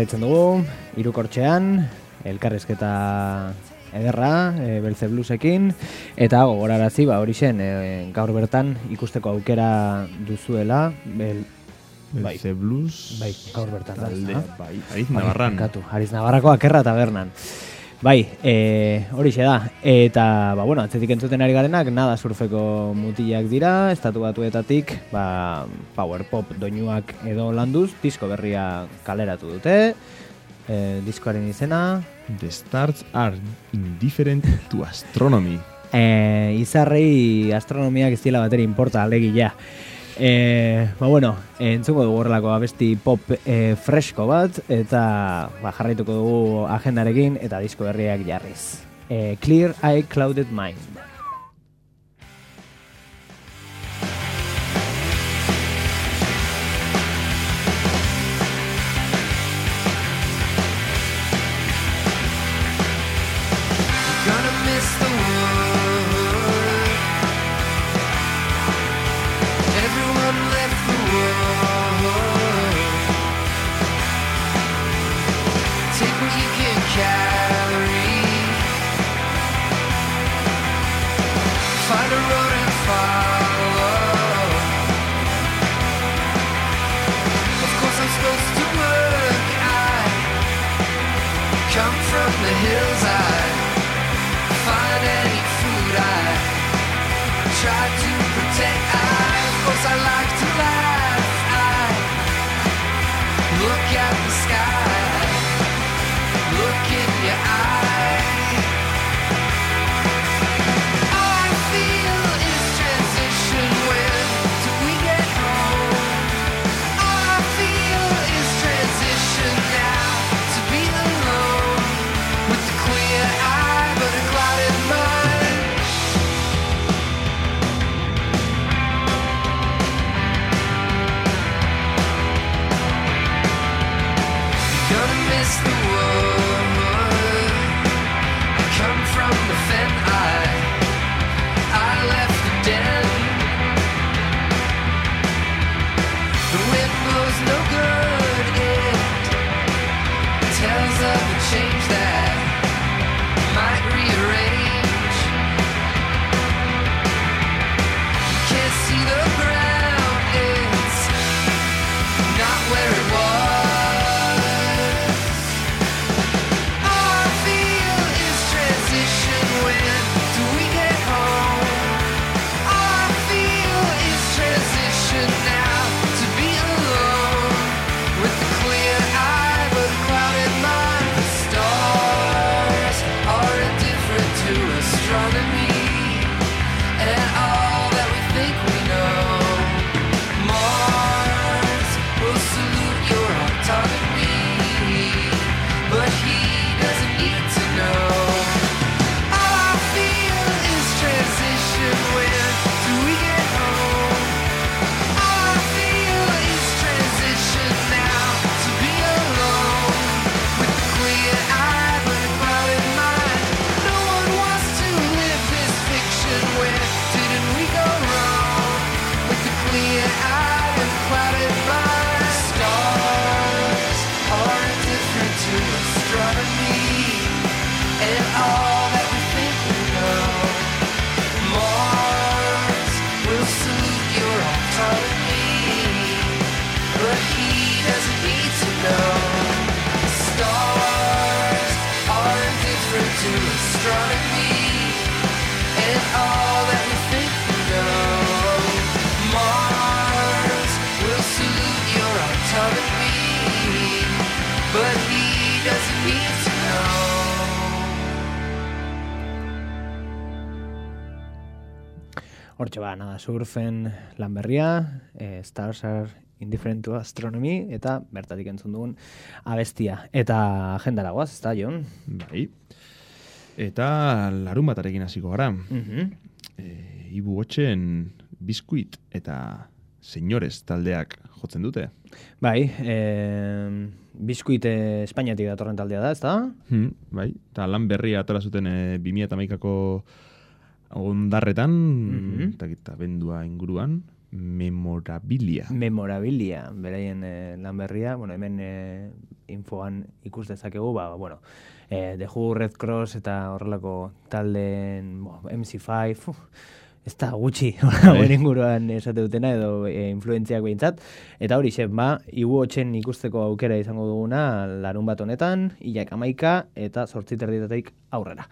jarraitzen dugu, irukortxean, elkarrezketa ederra, e, Belze Bluesekin, eta gogorarazi, ba, hori zen, e, gaur bertan ikusteko aukera duzuela, bel, Bai. Belze Blues bai, gaur bertan. da, talde, ezta? bai, Ariz Navarran. Katu, Ariz Navarrako akerra tabernan. Bai, e, hori da. Eta, ba, bueno, atzetik entzuten ari garenak, nada surfeko mutilak dira, estatu batuetatik, ba, power pop doinuak edo landuz, disko berria kaleratu dute, e, diskoaren izena, The stars are indifferent to astronomy. e, izarrei astronomiak ez dira bateri importa alegia. E, ba, bueno, entzuko dugu horrelako abesti pop e, fresko bat, eta ba, jarraituko dugu agendarekin eta disko berriak jarriz. eh, Clear Eye Clouded Mind. Ba, nada, surfen lan berria, eh, Stars are indifferent to astronomy, eta bertatik entzun dugun abestia. Eta agendara guaz, ez Jon? Bai. Eta larun batarekin hasiko gara. Mhm. E, Ibu hotxen biskuit eta senyores taldeak jotzen dute. Bai, eh, biskuit eh, Espainiatik datorren taldea da, ez da? Hmm, bai, eta lan berria atara zuten e, 2008ko ondarretan, eta eta bendua inguruan, memorabilia. Memorabilia, beraien eh, lan berria, bueno, hemen eh, infoan ikus dezakegu, ba, bueno, eh, The Who, Red Cross eta horrelako taldeen bo, MC5, uf, ez da gutxi horren inguruan esate dutena edo e, influentziak behintzat. Eta hori xe, ba, igu hotxen ikusteko aukera izango duguna larun bat honetan, hilak amaika eta sortzi terditateik aurrera.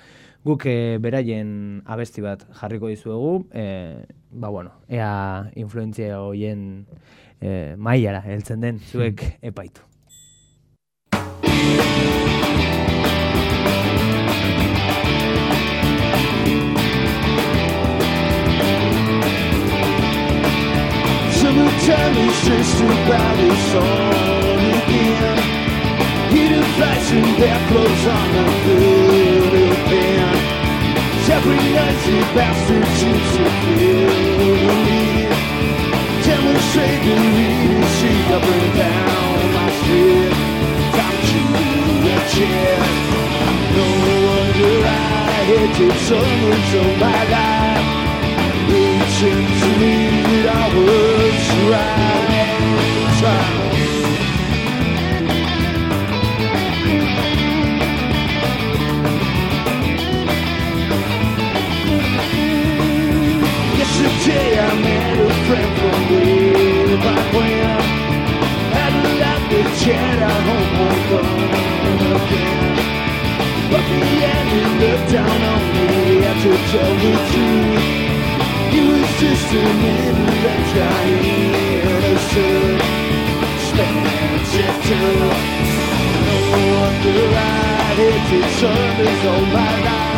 Guk e, beraien abesti bat jarriko dizuegu, e, ba bueno, ea influentzia hoien e, mailara heltzen den zuek epaitu. Summertime is just about its own again. Flights and their clothes on the Philippine. Crazy bastard gypsy kid. Demonstrate the leadership up and down my street. Got you a chair. No wonder I hated so much of my life. To me that I was right. Yesterday I met a friend from way back when. Had a lot to chat at home on again. But the end he looked down on me. I to tell the truth. He was just a middle-aged guy innocent. Spent it too. No wonder I oh hated summers all my life.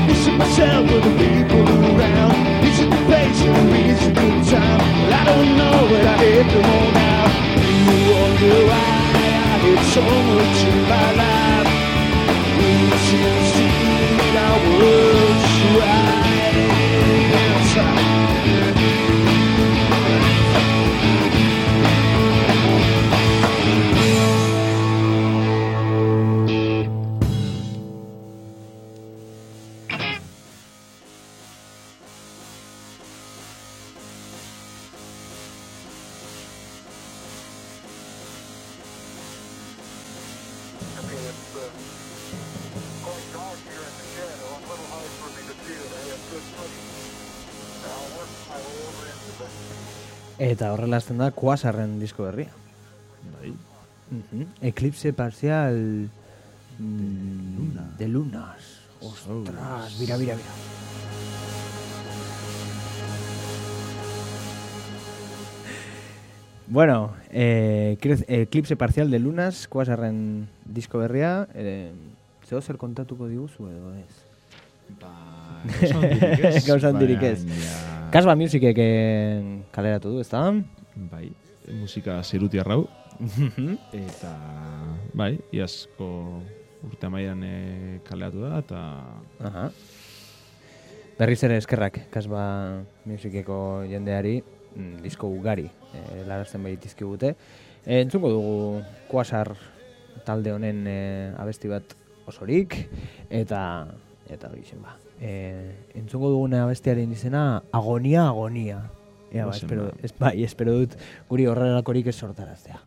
old myself with the people around. It's a debate and it's a good time. But I don't know what I hate them all now. You wonder why I hate so much in my life. Seems to me that I was right. Eta horrela hasten da Quasarren disko berria. Bai. Mhm. Eclipse parcial mm, de lunas. Ostras, mira, mira, mira. Bueno, eh, Eclipse parcial de lunas, Quasarren disko berria, eh, zeo zer kontatuko diguzu edo ez? Ez, Gauza handirik ez. Kasba Musicek eh, kaleratu du, ezta? Bai, musika zeruti arrau. eta, bai, iazko urte amaian e, kaleatu da, eta... Aha. Berriz ere eskerrak Kasba Musiceko jendeari mm, disko ugari e, larazten baitizkigute. E, entzungo dugu Quasar talde honen e, abesti bat osorik eta eta hori ba. E, entzungo duguna abestiaren izena Agonia Agonia. Ea, ba, espero, ba. ez, bai, espero dut guri horrelakorik ez sortaraztea.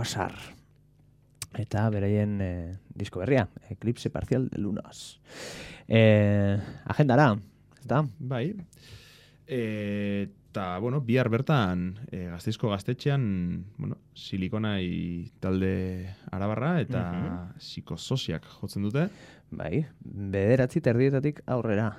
Quasar. Eta beraien eh, disko berria, Eclipse Parcial de Lunas. Eh, agendara, ez da? Bai. E, eta, bueno, bihar bertan e, gazteizko gaztetxean, bueno, silikonai talde arabarra eta Mhm. psikososiak jotzen dute. Bai, bederatzi terdietatik aurrera.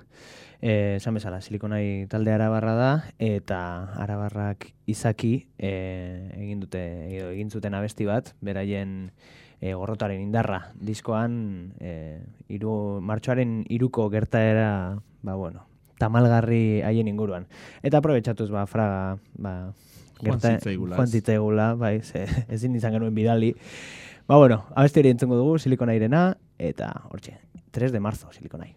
Eh, esan bezala, silikonai talde arabarra da, eta arabarrak izaki eh, egin dute, edo egin zuten abesti bat, beraien eh, gorrotaren indarra diskoan, eh, iru, martxoaren iruko gertaera, ba bueno, tamalgarri haien inguruan. Eta aprobetsatuz, ba, fraga, ba, zitzaigula, joan zitzaigula, bai, ze, ezin izan genuen bidali. Ba, bueno, abesti hori entzungo dugu, silikonairena, eta hortxe, 3 de marzo, silikonai.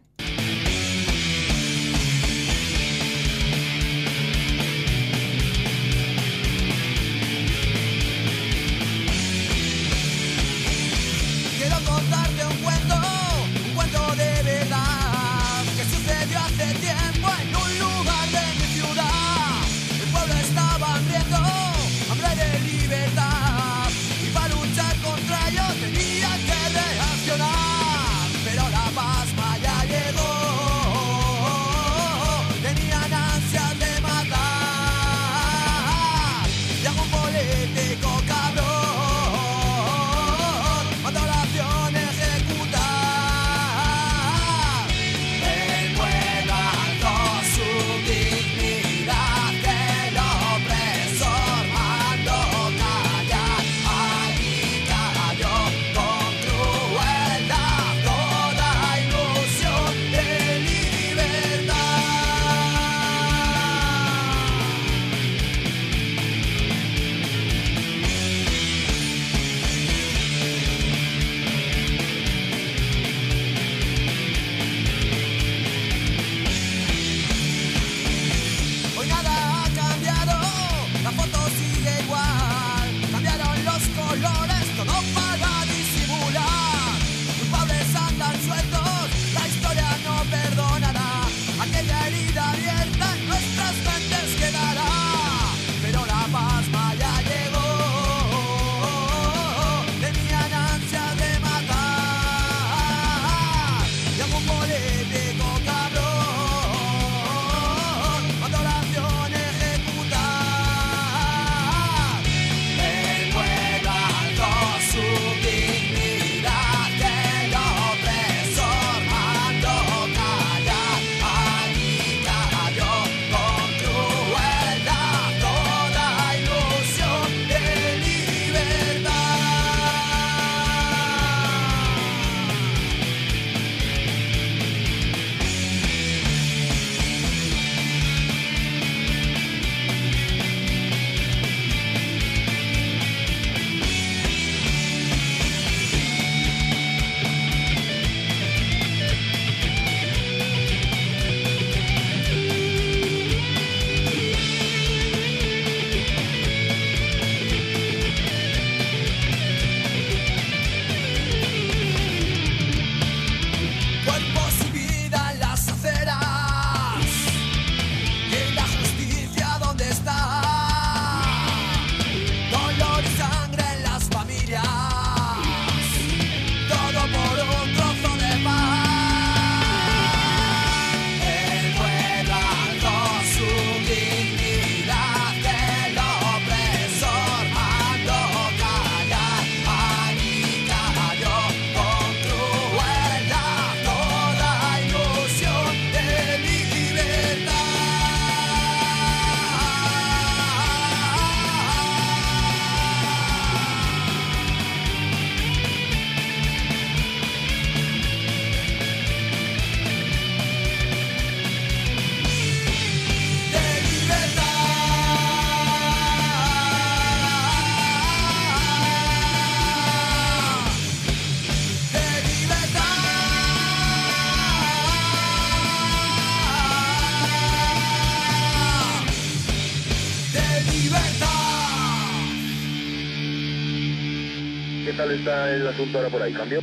el asunto ahora por ahí, ¿cambió?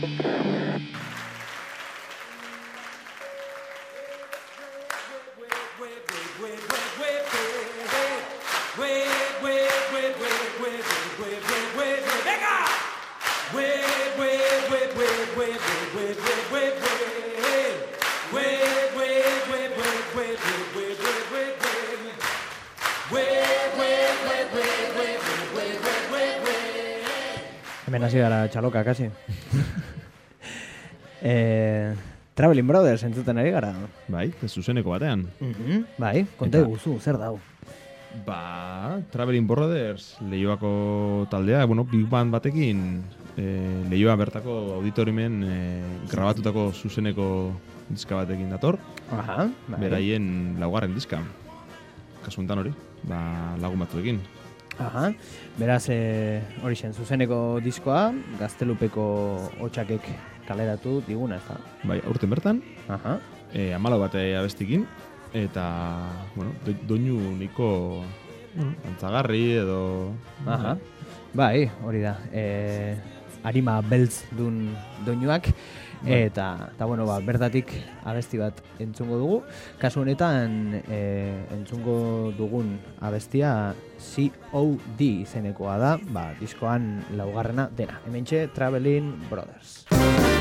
Hasi gara txaloka, kasi. eh, Traveling Brothers entzuten ari gara. Bai, ez zuzeneko batean. Mhm, Bai, konta guzu, zer dau. Ba, Traveling Brothers leioako taldea, bueno, Big Band batekin e, leioa bertako auditorimen e, grabatutako zuzeneko diska batekin dator. Aha, bai. Beraien laugarren diska. Kasuntan hori, ba, lagun batzuekin. Aha, beraz, e, hori zen, zuzeneko diskoa, gaztelupeko hotxakek kaleratu diguna, ez da? Bai, aurten bertan, Aha. e, amalau bate abestikin, eta, bueno, do, doinu niko, bueno, antzagarri edo... Aha. Bai, hori da. E, arima beltz dun doinuak. Bai. Eta, eta bueno, ba, bertatik abesti bat entzungo dugu. Kasu honetan e, entzungo dugun abestia COD izenekoa da, ba, diskoan laugarrena dena. Hementxe Traveling Brothers.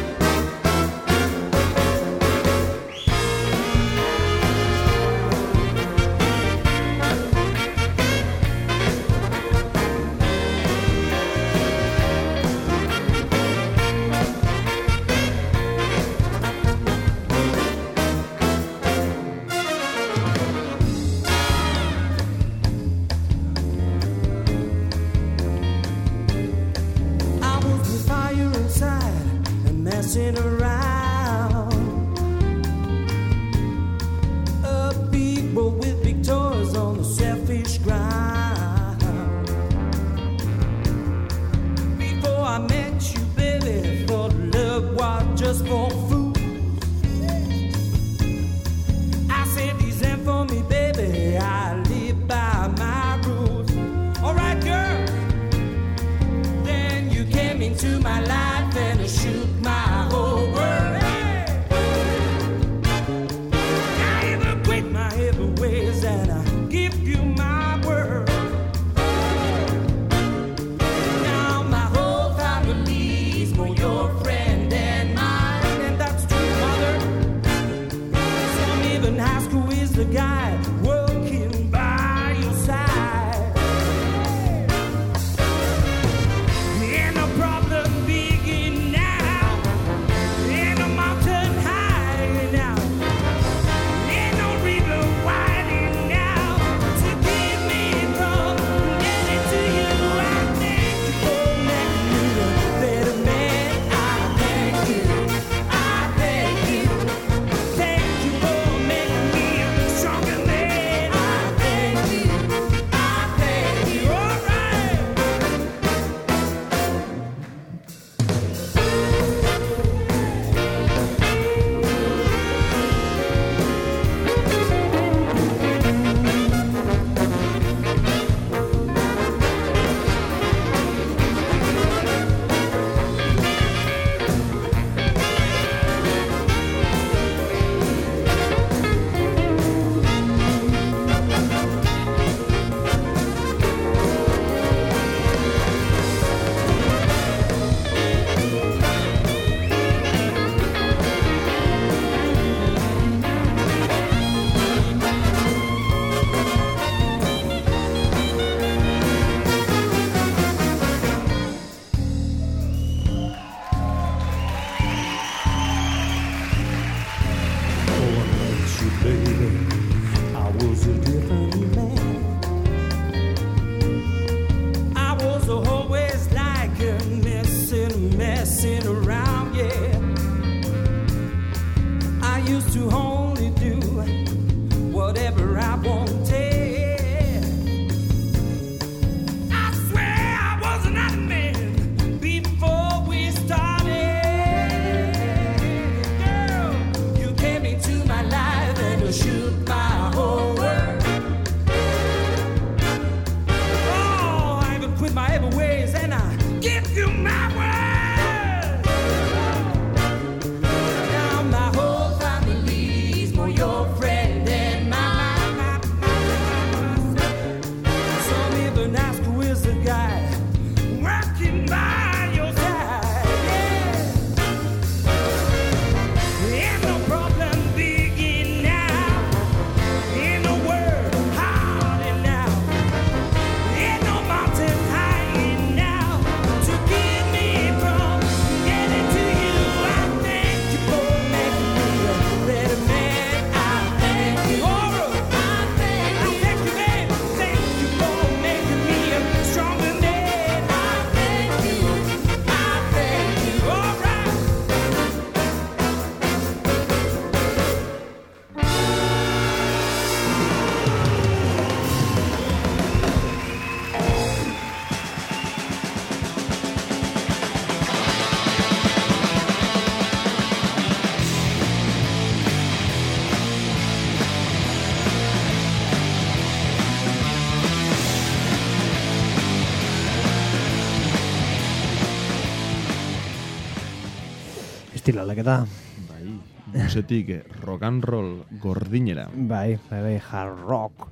Aldaketa. Bai, bluesetik eh, rock and roll gordinera. Bai, bai, bai, hard rock.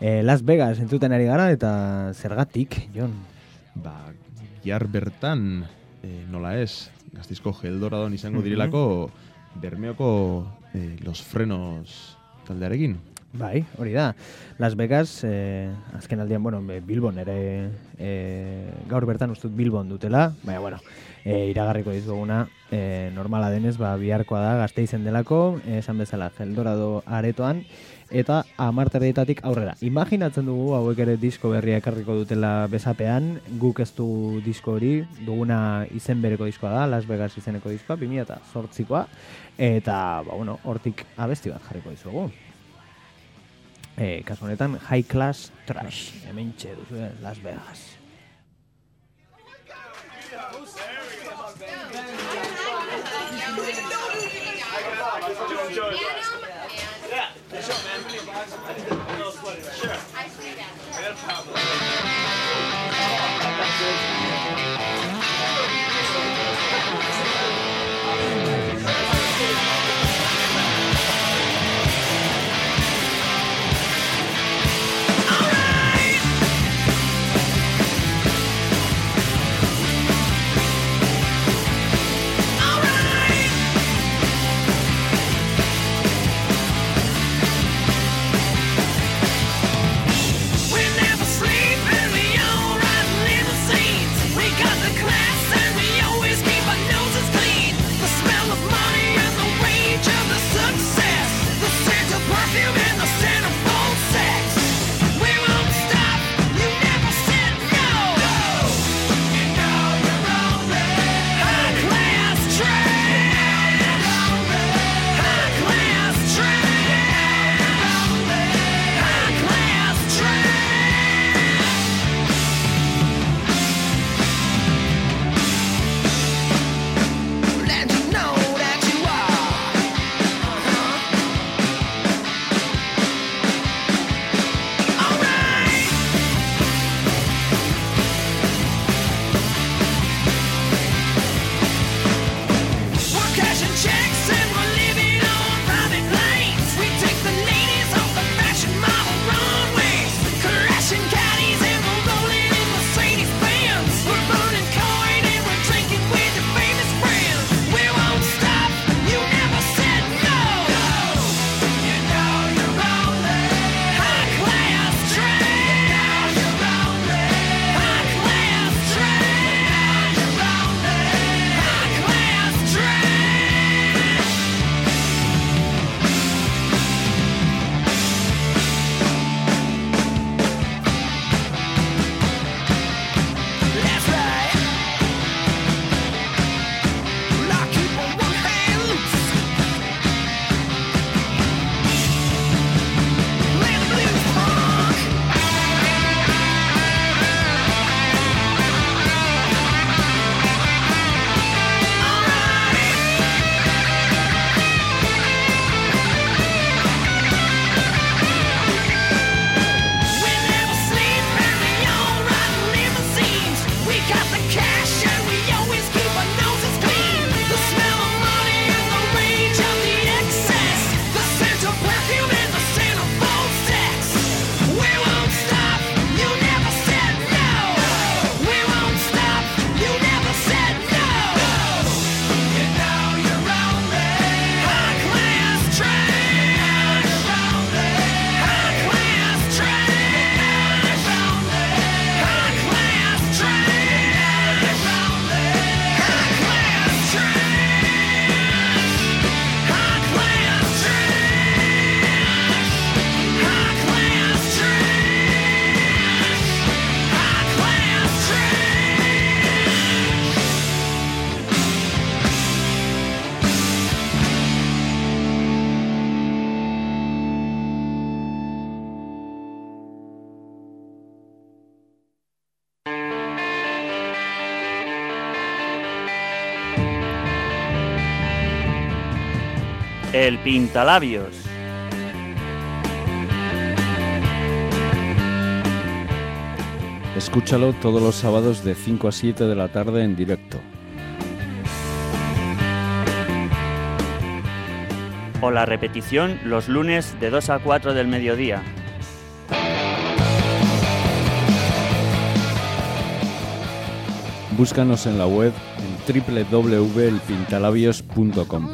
Eh, Las Vegas entzuten ari gara eta zergatik, Jon? Ba, gihar bertan, eh, nola ez, gaztizko geldoradon izango direlako, Bermeoko eh, los frenos taldearekin. Bai, hori da. Las Vegas, eh, azken aldian, bueno, Bilbon ere, eh, gaur bertan ustut Bilbon dutela, baina, bueno, eh, iragarriko dizuguna, eh, normala denez, ba, biharkoa da, gazte izen delako, esan bezala, Geldorado aretoan, eta amarterdietatik aurrera. Imaginatzen dugu, hauek ere disko berria ekarriko dutela bezapean, guk ez du disko hori, duguna izen bereko diskoa da, Las Vegas izeneko diskoa, 2008koa, eta, ba, bueno, hortik abesti bat jarriko dizugu. Eh, kasu honetan, High Class Trash. Hemen duzu, eh, Las Vegas. Yeah. Good show, man. El Pintalabios. Escúchalo todos los sábados de 5 a 7 de la tarde en directo. o la repetición los lunes de 2 a 4 del mediodía. Búscanos en la web en www.elpintalabios.com.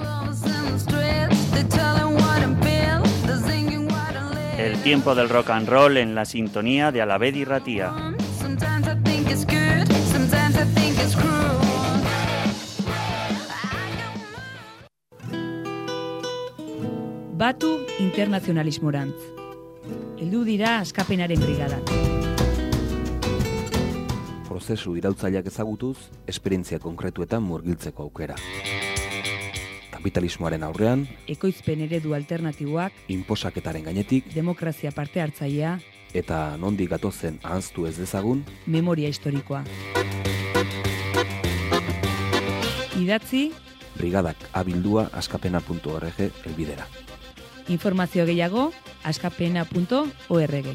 El tiempo del rock and roll en la sintonía de Alaved y Ratía. Batu internazionalismorantz. Heldu dira askapenaren brigadan. Prozesu irautzaileak ezagutuz, esperientzia konkretuetan murgiltzeko aukera. Kapitalismoaren aurrean, Ekoizpen eredu alternatiboak, inposaketaren gainetik, demokrazia parte hartzailea, eta nondik gatozen ahaztu ez dezagun, memoria historikoa. Idatzi, brigadak abildua askapena.org elbidera. informazio gehiago, askapena.org.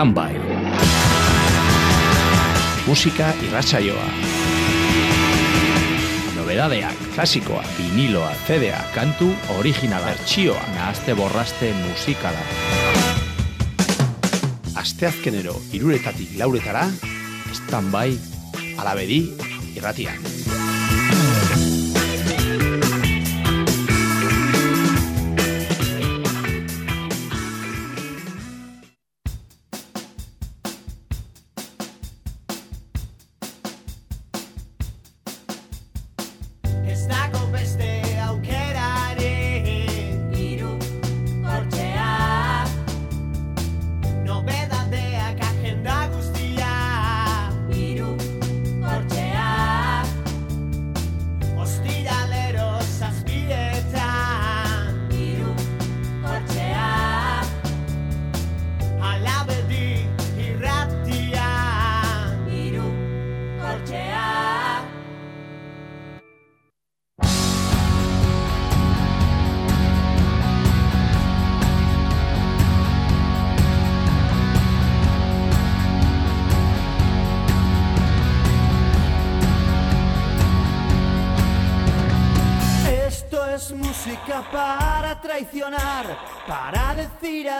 Standby. Musika irratsaioa. Nobedadeak, klasikoa, viniloa, CD-a, kantu originala, bertsioa, nahazte borraste musikala. Asteazkenero iruretatik lauretara, Standby, alabedi, irratian.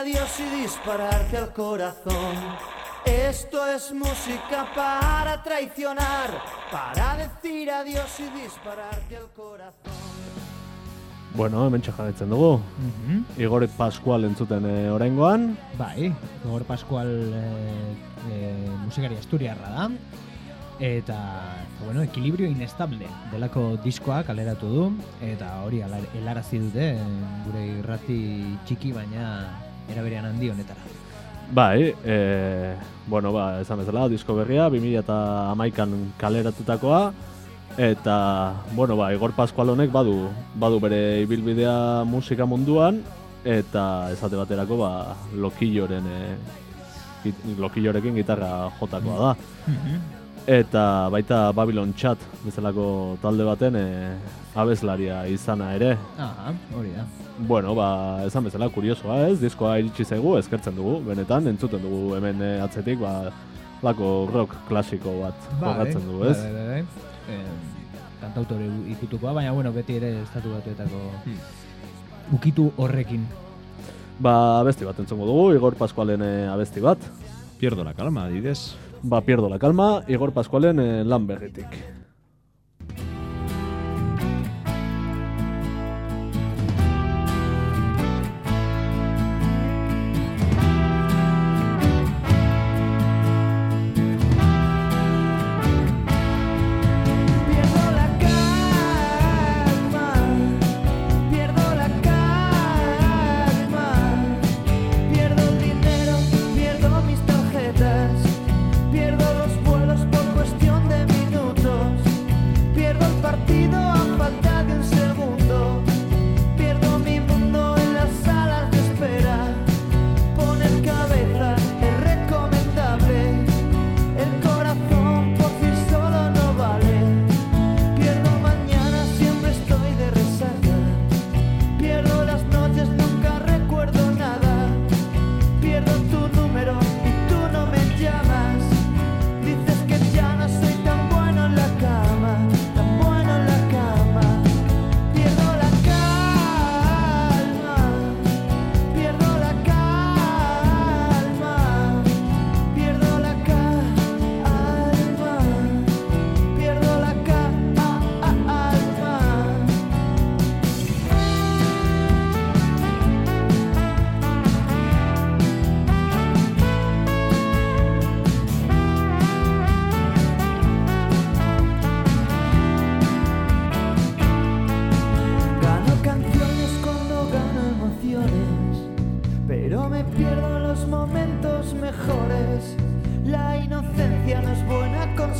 Adiós y dispararte al corazón. Esto es música para traicionar, para decir adiós y dispararte al corazón. Bueno, hemen jarraitzen dugu. Mhm. Igor Pascual entzuten e, oraingoan. Bai, Igor Pascual eh, eh, musikari asturiarra da. Eta, bueno, ekilibrio inestable delako diskoa kaleratu du. Eta hori helarazi dute gure irrati txiki baina eraberean handi honetara. Bai, e, bueno, ba, esan bezala, disko berria, 2008an kaleratutakoa, eta, bueno, ba, Igor Pascual honek badu, badu bere ibilbidea musika munduan, eta esate baterako, ba, lokilloren, e, git, lokillorekin gitarra jotakoa da. Eta baita Babylon Chat bezalako talde baten e, abeslaria izana ere. Aha, hori da. Bueno, ba, esan bezala, kuriosoa ez, diskoa iritsi zaigu, eskertzen dugu, benetan, entzuten dugu hemen eh, atzetik, ba, lako rock klasiko bat jokatzen dugu, ez? Bai, bai, bai. Eh, kantautore ikutukoa, baina bueno, beti ere estatu batuetako ukitu horrekin. Ba, abesti bat entzongo dugu, Igor Pascualen eh, abesti bat. Pierdo la calma, adibidez. Ba, pierdo la calma, Igor Pascualen eh, lan berritik.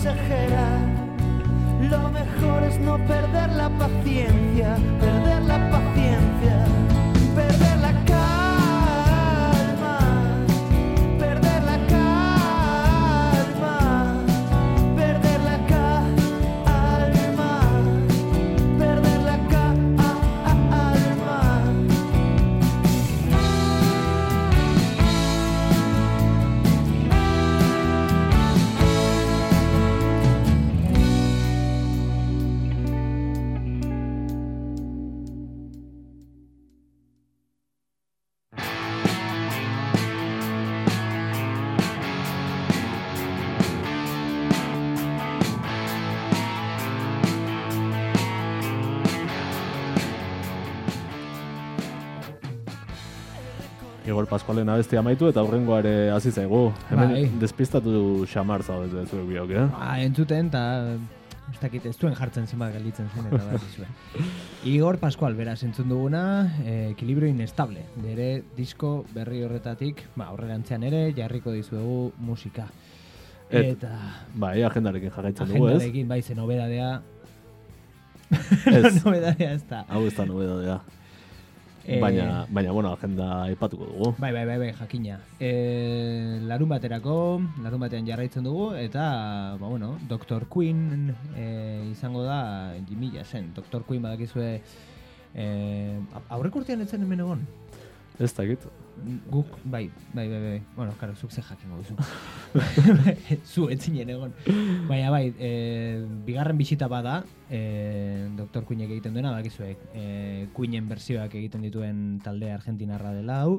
Lo mejor es no perder la paciencia, Pascualen abestia amaitu eta aurrengoa ere hasi zaigu. Hemen Bai. despistatu xamar zaudez ez zuek biok, eh? Ba, entzuten, eta ez dakit, ez duen jartzen zenbat gelditzen zen, eta bat zuen. Igor Pascual, beraz, entzun duguna, eh, Equilibrio Inestable, bere disko berri horretatik, ba, aurrerantzean ere, jarriko dizuegu musika. Et- Eta... Bai, agendarekin jarraitzen dugu, ez? Agendarekin, bai, ze nobedadea... Ez. nobedadea ez da. Hau ez da nobedadea. Eh, Baina, baina, bueno, agenda aipatuko dugu. Bai, bai, bai, bai, jakina. E, larun baterako, larun batean jarraitzen dugu, eta, ba, bueno, Dr. Queen e, izango da Jimmy zen. Dr. Queen badakizue, e, aurreko urtean etzen hemen egon? Ez dakit. Guk, bai, bai, bai, bai. Bueno, karo, zuk ze jakingo duzu. Zu, etzinen egon. Baina, bai, e, bigarren bisita bada, e, Dr. Queenek egiten duena, bakizuek, e, Queenen bersioak egiten dituen talde argentinarra dela hau,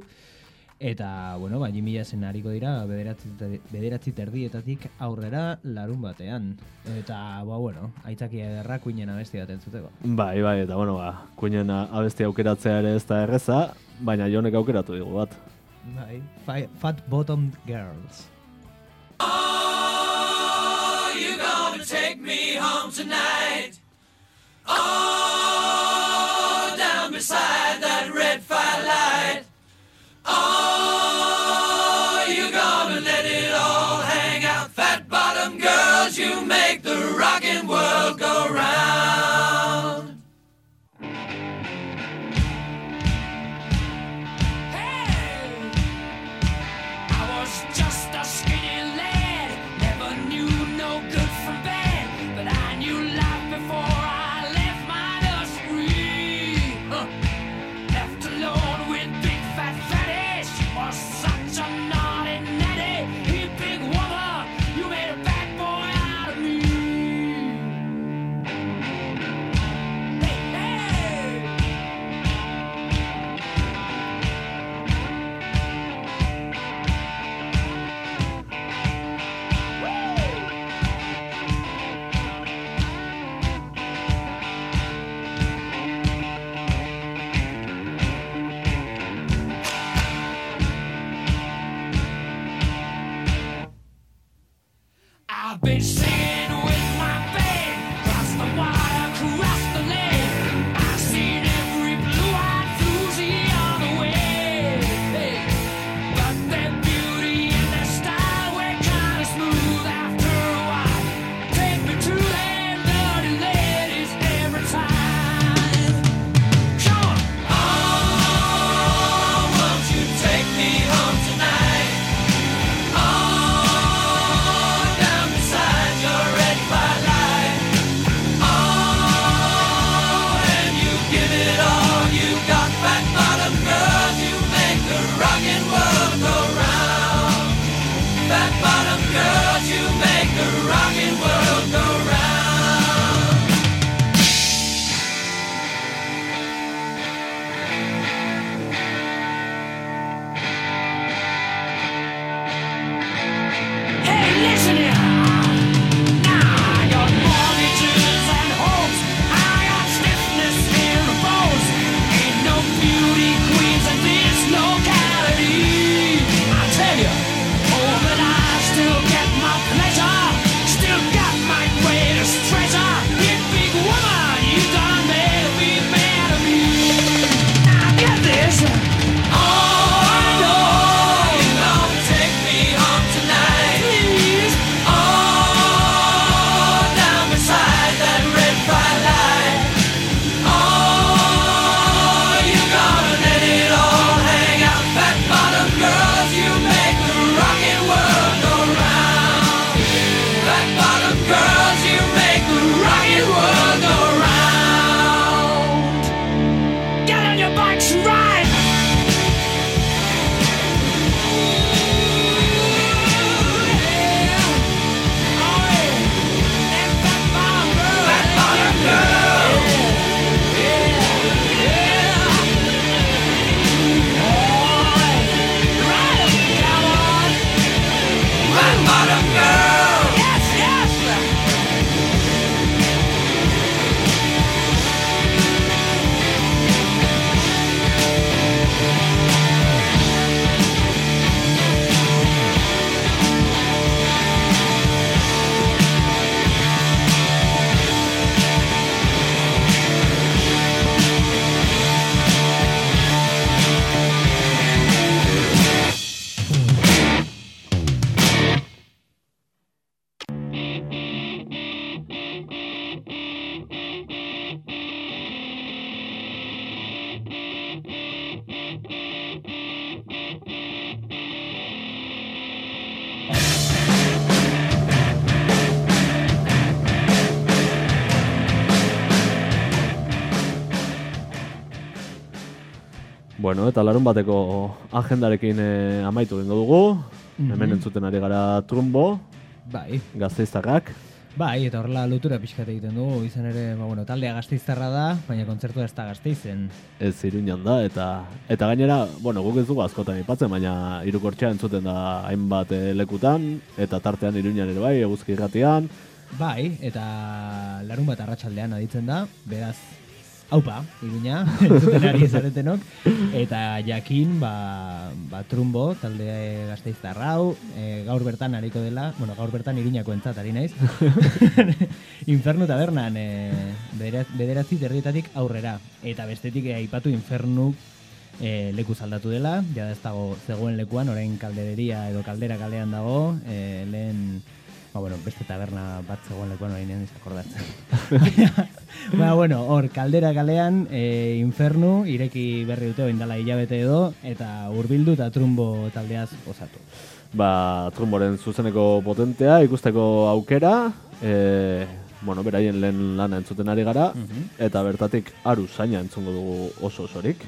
eta, bueno, ba, Jimmy Jazen hariko dira, bederatzi, bederatzi terdietatik aurrera larun batean. Eta, ba, bueno, aitzakia ederra Queenen abesti bat entzuteko. Bai, bai, eta bueno, ba, kuinen abesti aukeratzea ere ez da erreza, baina jonek aukeratu digu bat. Bai, Fi- Fat Bottom Girls. Oh, you gonna take me home tonight? Oh, down beside that red firelight. Oh, bitch eta larun bateko agendarekin eh, amaitu egingo dugu. Mhm. Hemen entzuten ari gara trumbo, Bai. gazteiztarrak. Bai, eta horrela lotura pixkat egiten dugu, izan ere, ba, bueno, taldea gazteiztarra da, baina kontzertua ez da gazteizen. Ez iruñan da, eta eta gainera, bueno, guk ez dugu askotan ipatzen, baina irukortxea entzuten da hainbat eh, lekutan, eta tartean iruñan ere bai, eguzki irratian. Bai, eta larun bat arratsaldean aditzen da, beraz, haupa, iruña, entzuten ari ezaretenok, eta jakin, ba, ba trumbo, talde gazteiztarra hau, e, gaur bertan ariko dela, bueno, gaur bertan iruñako entzat ari naiz, Infernu tabernan, e, bederat- bederatzi terrietatik aurrera, eta bestetik e, aipatu Infernu e, leku aldatu dela, jada ez dago zegoen lekuan, orain kaldereria edo kaldera kalean dago, e, lehen Ba, bueno, beste taberna bat zegoen lekuan orain ez akordatzen. ba, bueno, hor, kaldera kalean, e, infernu, ireki berri dute oindala hilabete edo, eta hurbildu eta trumbo taldeaz osatu. Ba, trumboren zuzeneko potentea, ikusteko aukera, e, bueno, beraien lehen lana entzuten ari gara, Mhm. eta bertatik aru zaina entzungo dugu oso osorik.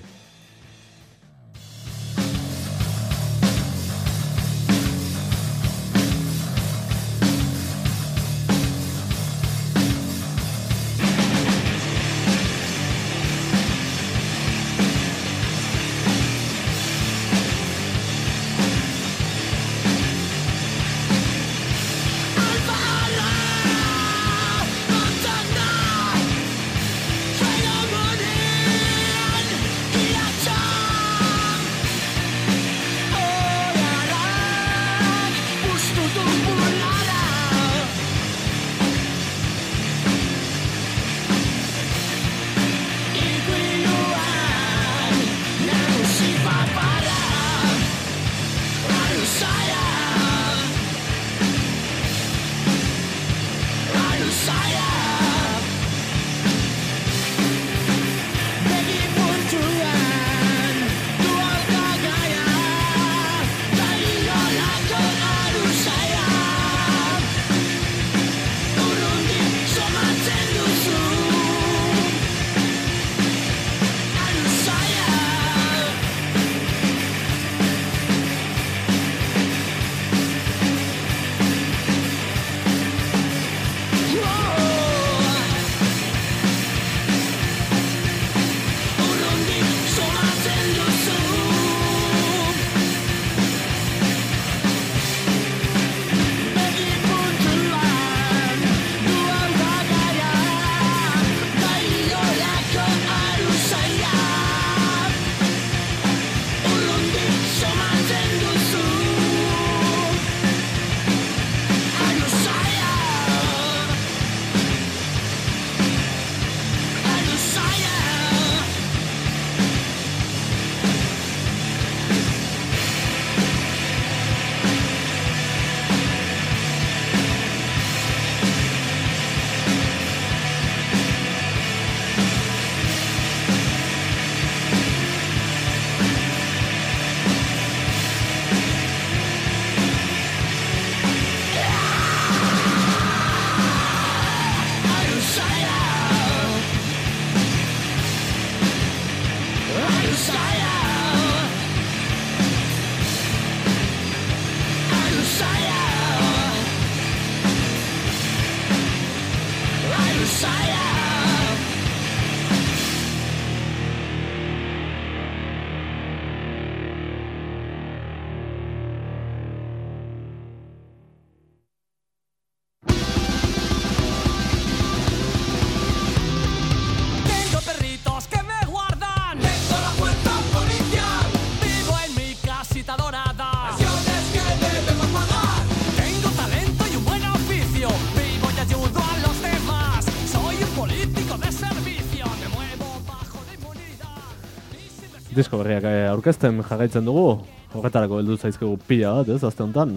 Aurkezten jarraitzen dugu, horretarako heldu zaizkigu pila bat, ez, azte honetan.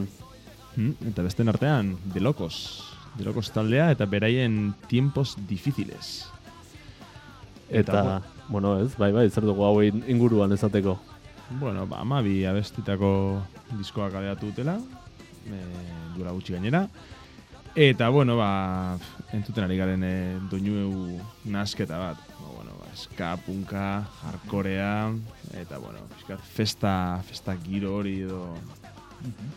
Hmm, eta besten artean, De Locos. De Locos taldea eta beraien tiempos difíciles. Eta, bueno, ez, bai, bai, zer dugu hau in- inguruan ezateko. Bueno, ba, amabi abestitako diskoak kaleratu dutela, e, dura gutxi gainera. Eta, bueno, ba, entzuten ari garen e, doinu nasketa bat ba, bueno, ba, eska, punka, jarkorea, eta, bueno, fiskat, festa, festa giro hori edo... Mhm.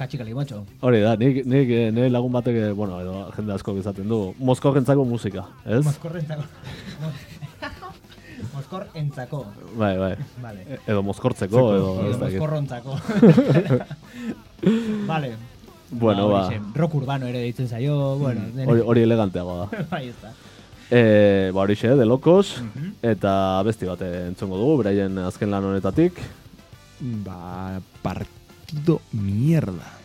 Katxik ali Hori da, nik, nik eh, nire lagun batek, eh, bueno, edo, jende asko bizaten du, Moskorrentzako musika, ez? Moskor rentzako... Moskor entzako. Bai, bai. Vale. E, edo mozkortzeko, edo... edo mozkorrontzako. vale. Bueno, ba. ba. Rock urbano ere ditzen zaio, bueno. Mm. Hori mm. eleganteago da. bai, ez da. E, ba horixe, de locos, mm -hmm. eta besti bat entzongo dugu, beraien azken lan honetatik. Ba, partido mierda.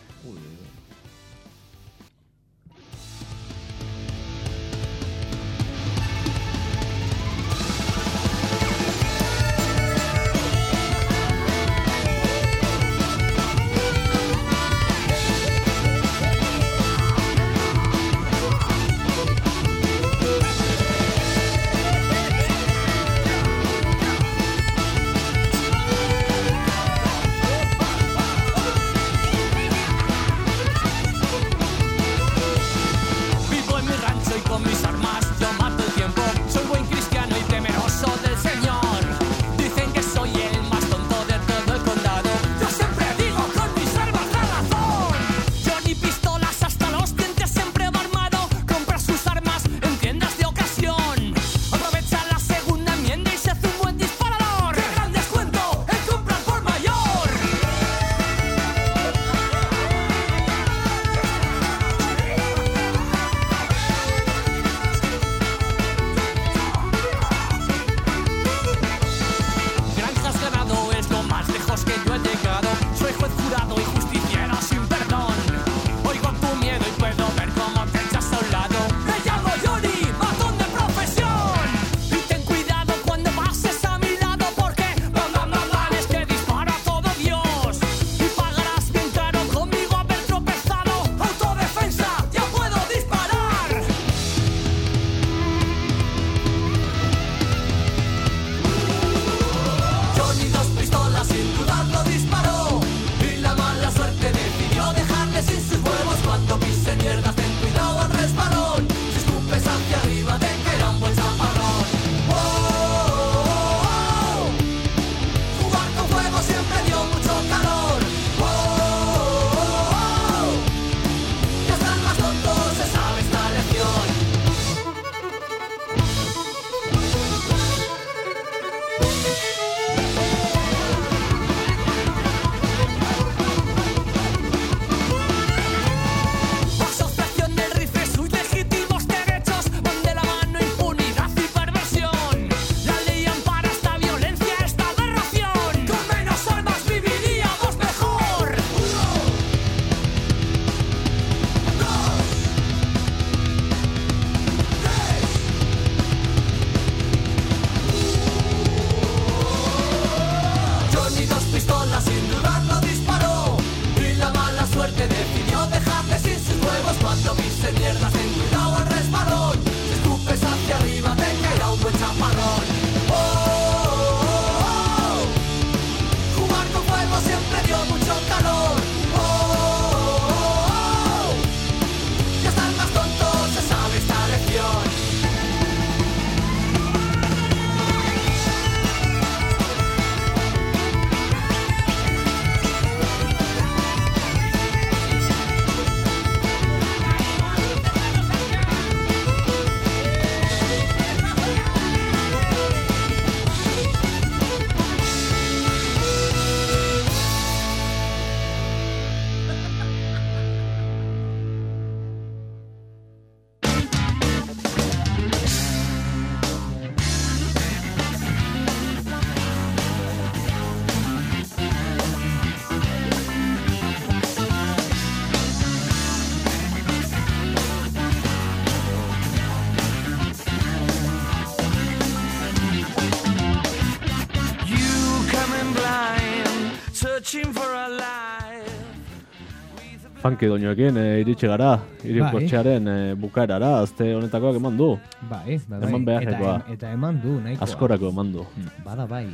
tanke doinoekin e, eh, iritsi gara, irikortxearen bai. e, bukaerara, azte honetakoak eman du. Bai, bai, bai. eman bai. Eta, em, eta eman du, nahikoa. Askorako eman du. Hmm, bada bai.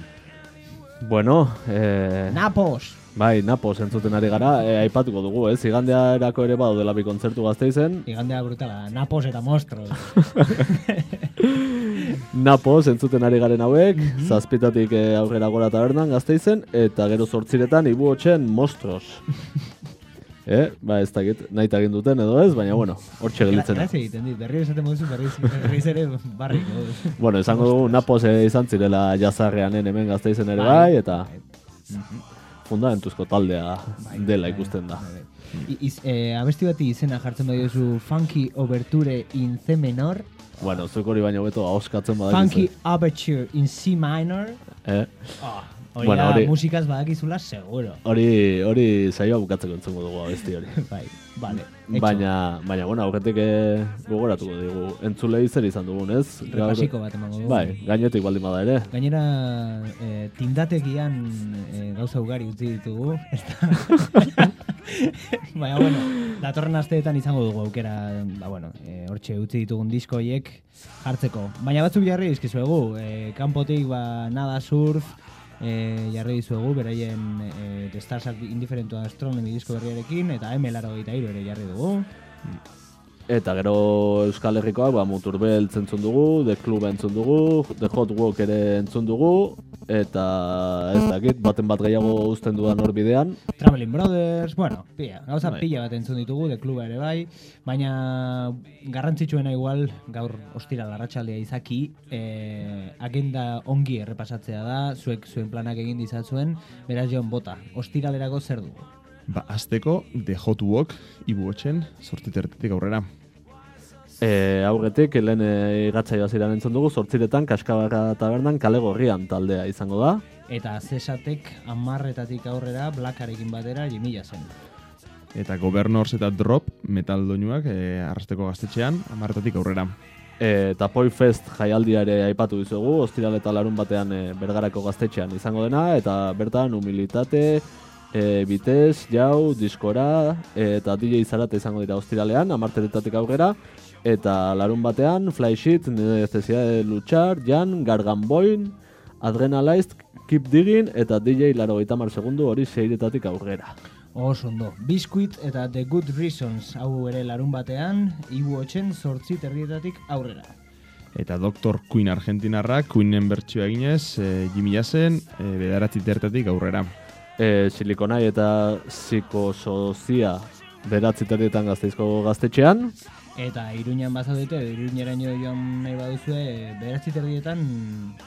Bueno, eh... Napos! Bai, Napos entzuten ari gara, e, aipatuko dugu, ez? Eh? Igandea erako ere badu dela bi kontzertu gazte izen. Igandea brutala, Napos eta Mostro. Napos entzuten ari garen hauek, mm -hmm. zazpitatik aurrera gora tabernan gazte eta gero sortziretan ibu hotxen Mostros. eh, ba ez dakit, nahi egin duten edo ez, baina bueno, hortxe gelditzen da. Grazia egiten dit, berri esaten moduzu, berriz, berriz ere barrik. Bueno, esango dugu Napos eh, izan zirela jazarreanen hemen gazteizen ere Bai, bai, eta fundamentuzko taldea dela ikusten da. Iz, eh, abesti bati izena jartzen badiozu Funky Overture in C menor, Bueno, zuk hori baino beto ahoskatzen Funky badakizu. Overture in C minor, Eh? Ah, hori Bueno, hori- musikaz badakizula seguro. Hori, hori saioa bukatzeko entzungo dugu abesti hori. bai, vale. Baina, baina, bueno, aurretik eh, gogoratuko dugu. Entzulei zer izan dugun, ez? Repasiko bat emango dugu. Bai, gainetik baldin bada ere. Gainera, eh, tindategian eh, gauza ugari utzi ditugu. Baina, bueno, datorren asteetan izango dugu aukera, ba, bueno, eh, hortxe utzi ditugun disko horiek jartzeko. Baina batzuk jarri dizkizuegu, eh, kanpotik, ba, nada surf, eh, jarri dizuegu, beraien eh, The Stars to Astronomy disko berriarekin, eta M-laro ere jarri dugu. Eta gero Euskal Herrikoak, ba, Muturbeltz entzun dugu, The Club entzun dugu, The Hot Walk ere entzun dugu, eta ez dakit, baten bat gehiago uzten dudan hor bidean. Traveling Brothers, bueno, pila, gauza Bai. pila bat entzun ditugu, de kluba ere bai, baina garrantzitsuena igual, gaur ostira larratxaldea izaki, eh, agenda ongi errepasatzea da, zuek zuen planak egin dizatzuen, beraz joan bota, ostiralerako zer dugu. Ba, azteko, The Hot Walk, ibu hotxen, sortitertetik aurrera. E, aurretik, lehen e, gatzaioa ziren entzun dugu, sortziretan, Kaskabarra tabernan, kale gorrian taldea izango da. Eta zesatek amarretatik aurrera blakarekin batera jimila zen. Eta Governors eta Drop, metal doinuak, e, arrasteko gaztetxean, amarretatik aurrera. E, eta Poi Fest jaialdia ere aipatu dizugu, ostiral eta larun batean e, bergarako gaztetxean izango dena, eta bertan humilitate, e, bitez, jau, diskora, e, eta DJ Zarate izango dira ostiralean, amarteretatik aurrera, eta larun batean, Flysheet, Nestesia de Luchar, Jan, Gargamboin, Adrenalized, Keep Digging, eta DJ laro mar segundu hori seiretatik aurrera. Oso ondo. Biscuit eta The Good Reasons hau ere larun batean, ibu hotxen sortzi terdietatik aurrera. Eta Dr. Queen Argentinarrak, Queenen bertsioa eginez, e, Jimmy Jassen, e, bederatzi tertatik aurrera. E, silikonai eta psikosozia beratzi terdietan gazteizko gaztetxean. Eta iruñan bazaudete, edo iruñeraino joan nahi baduzue, beratzi terdietan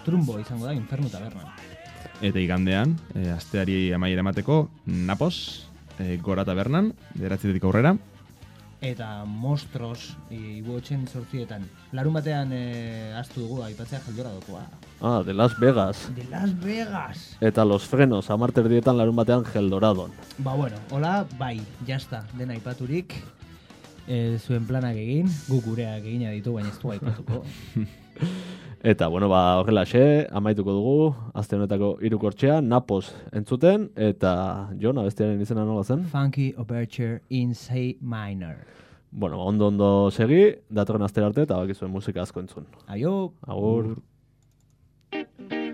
trumbo izango da, infernu tabernan. Eta igandean, e, asteari amaiera emateko, Napos, e, Gora Tabernan, bederatzitik aurrera. Eta monstros ibu hotxen sortzietan. Larun batean e, astu dugu, aipatzea jaldora dokoa. Ah, de Las Vegas. De Las Vegas! Eta Los Frenos, amar terdietan larun batean Geldoradon. Ba bueno, hola, bai, jazta, dena aipaturik. E, zuen planak egin, guk gureak egina ditu, baina ez du aipatuko. Eta, bueno, ba, horrelaxe, amaituko dugu, azte honetako irukortxea, Napos entzuten, eta Jon, abestiaren izena nola zen? Funky Overture in C minor. Bueno, ondo ondo segi, datorren astera arte, eta bakizuen musika asko entzun. Aio! Agur. thank you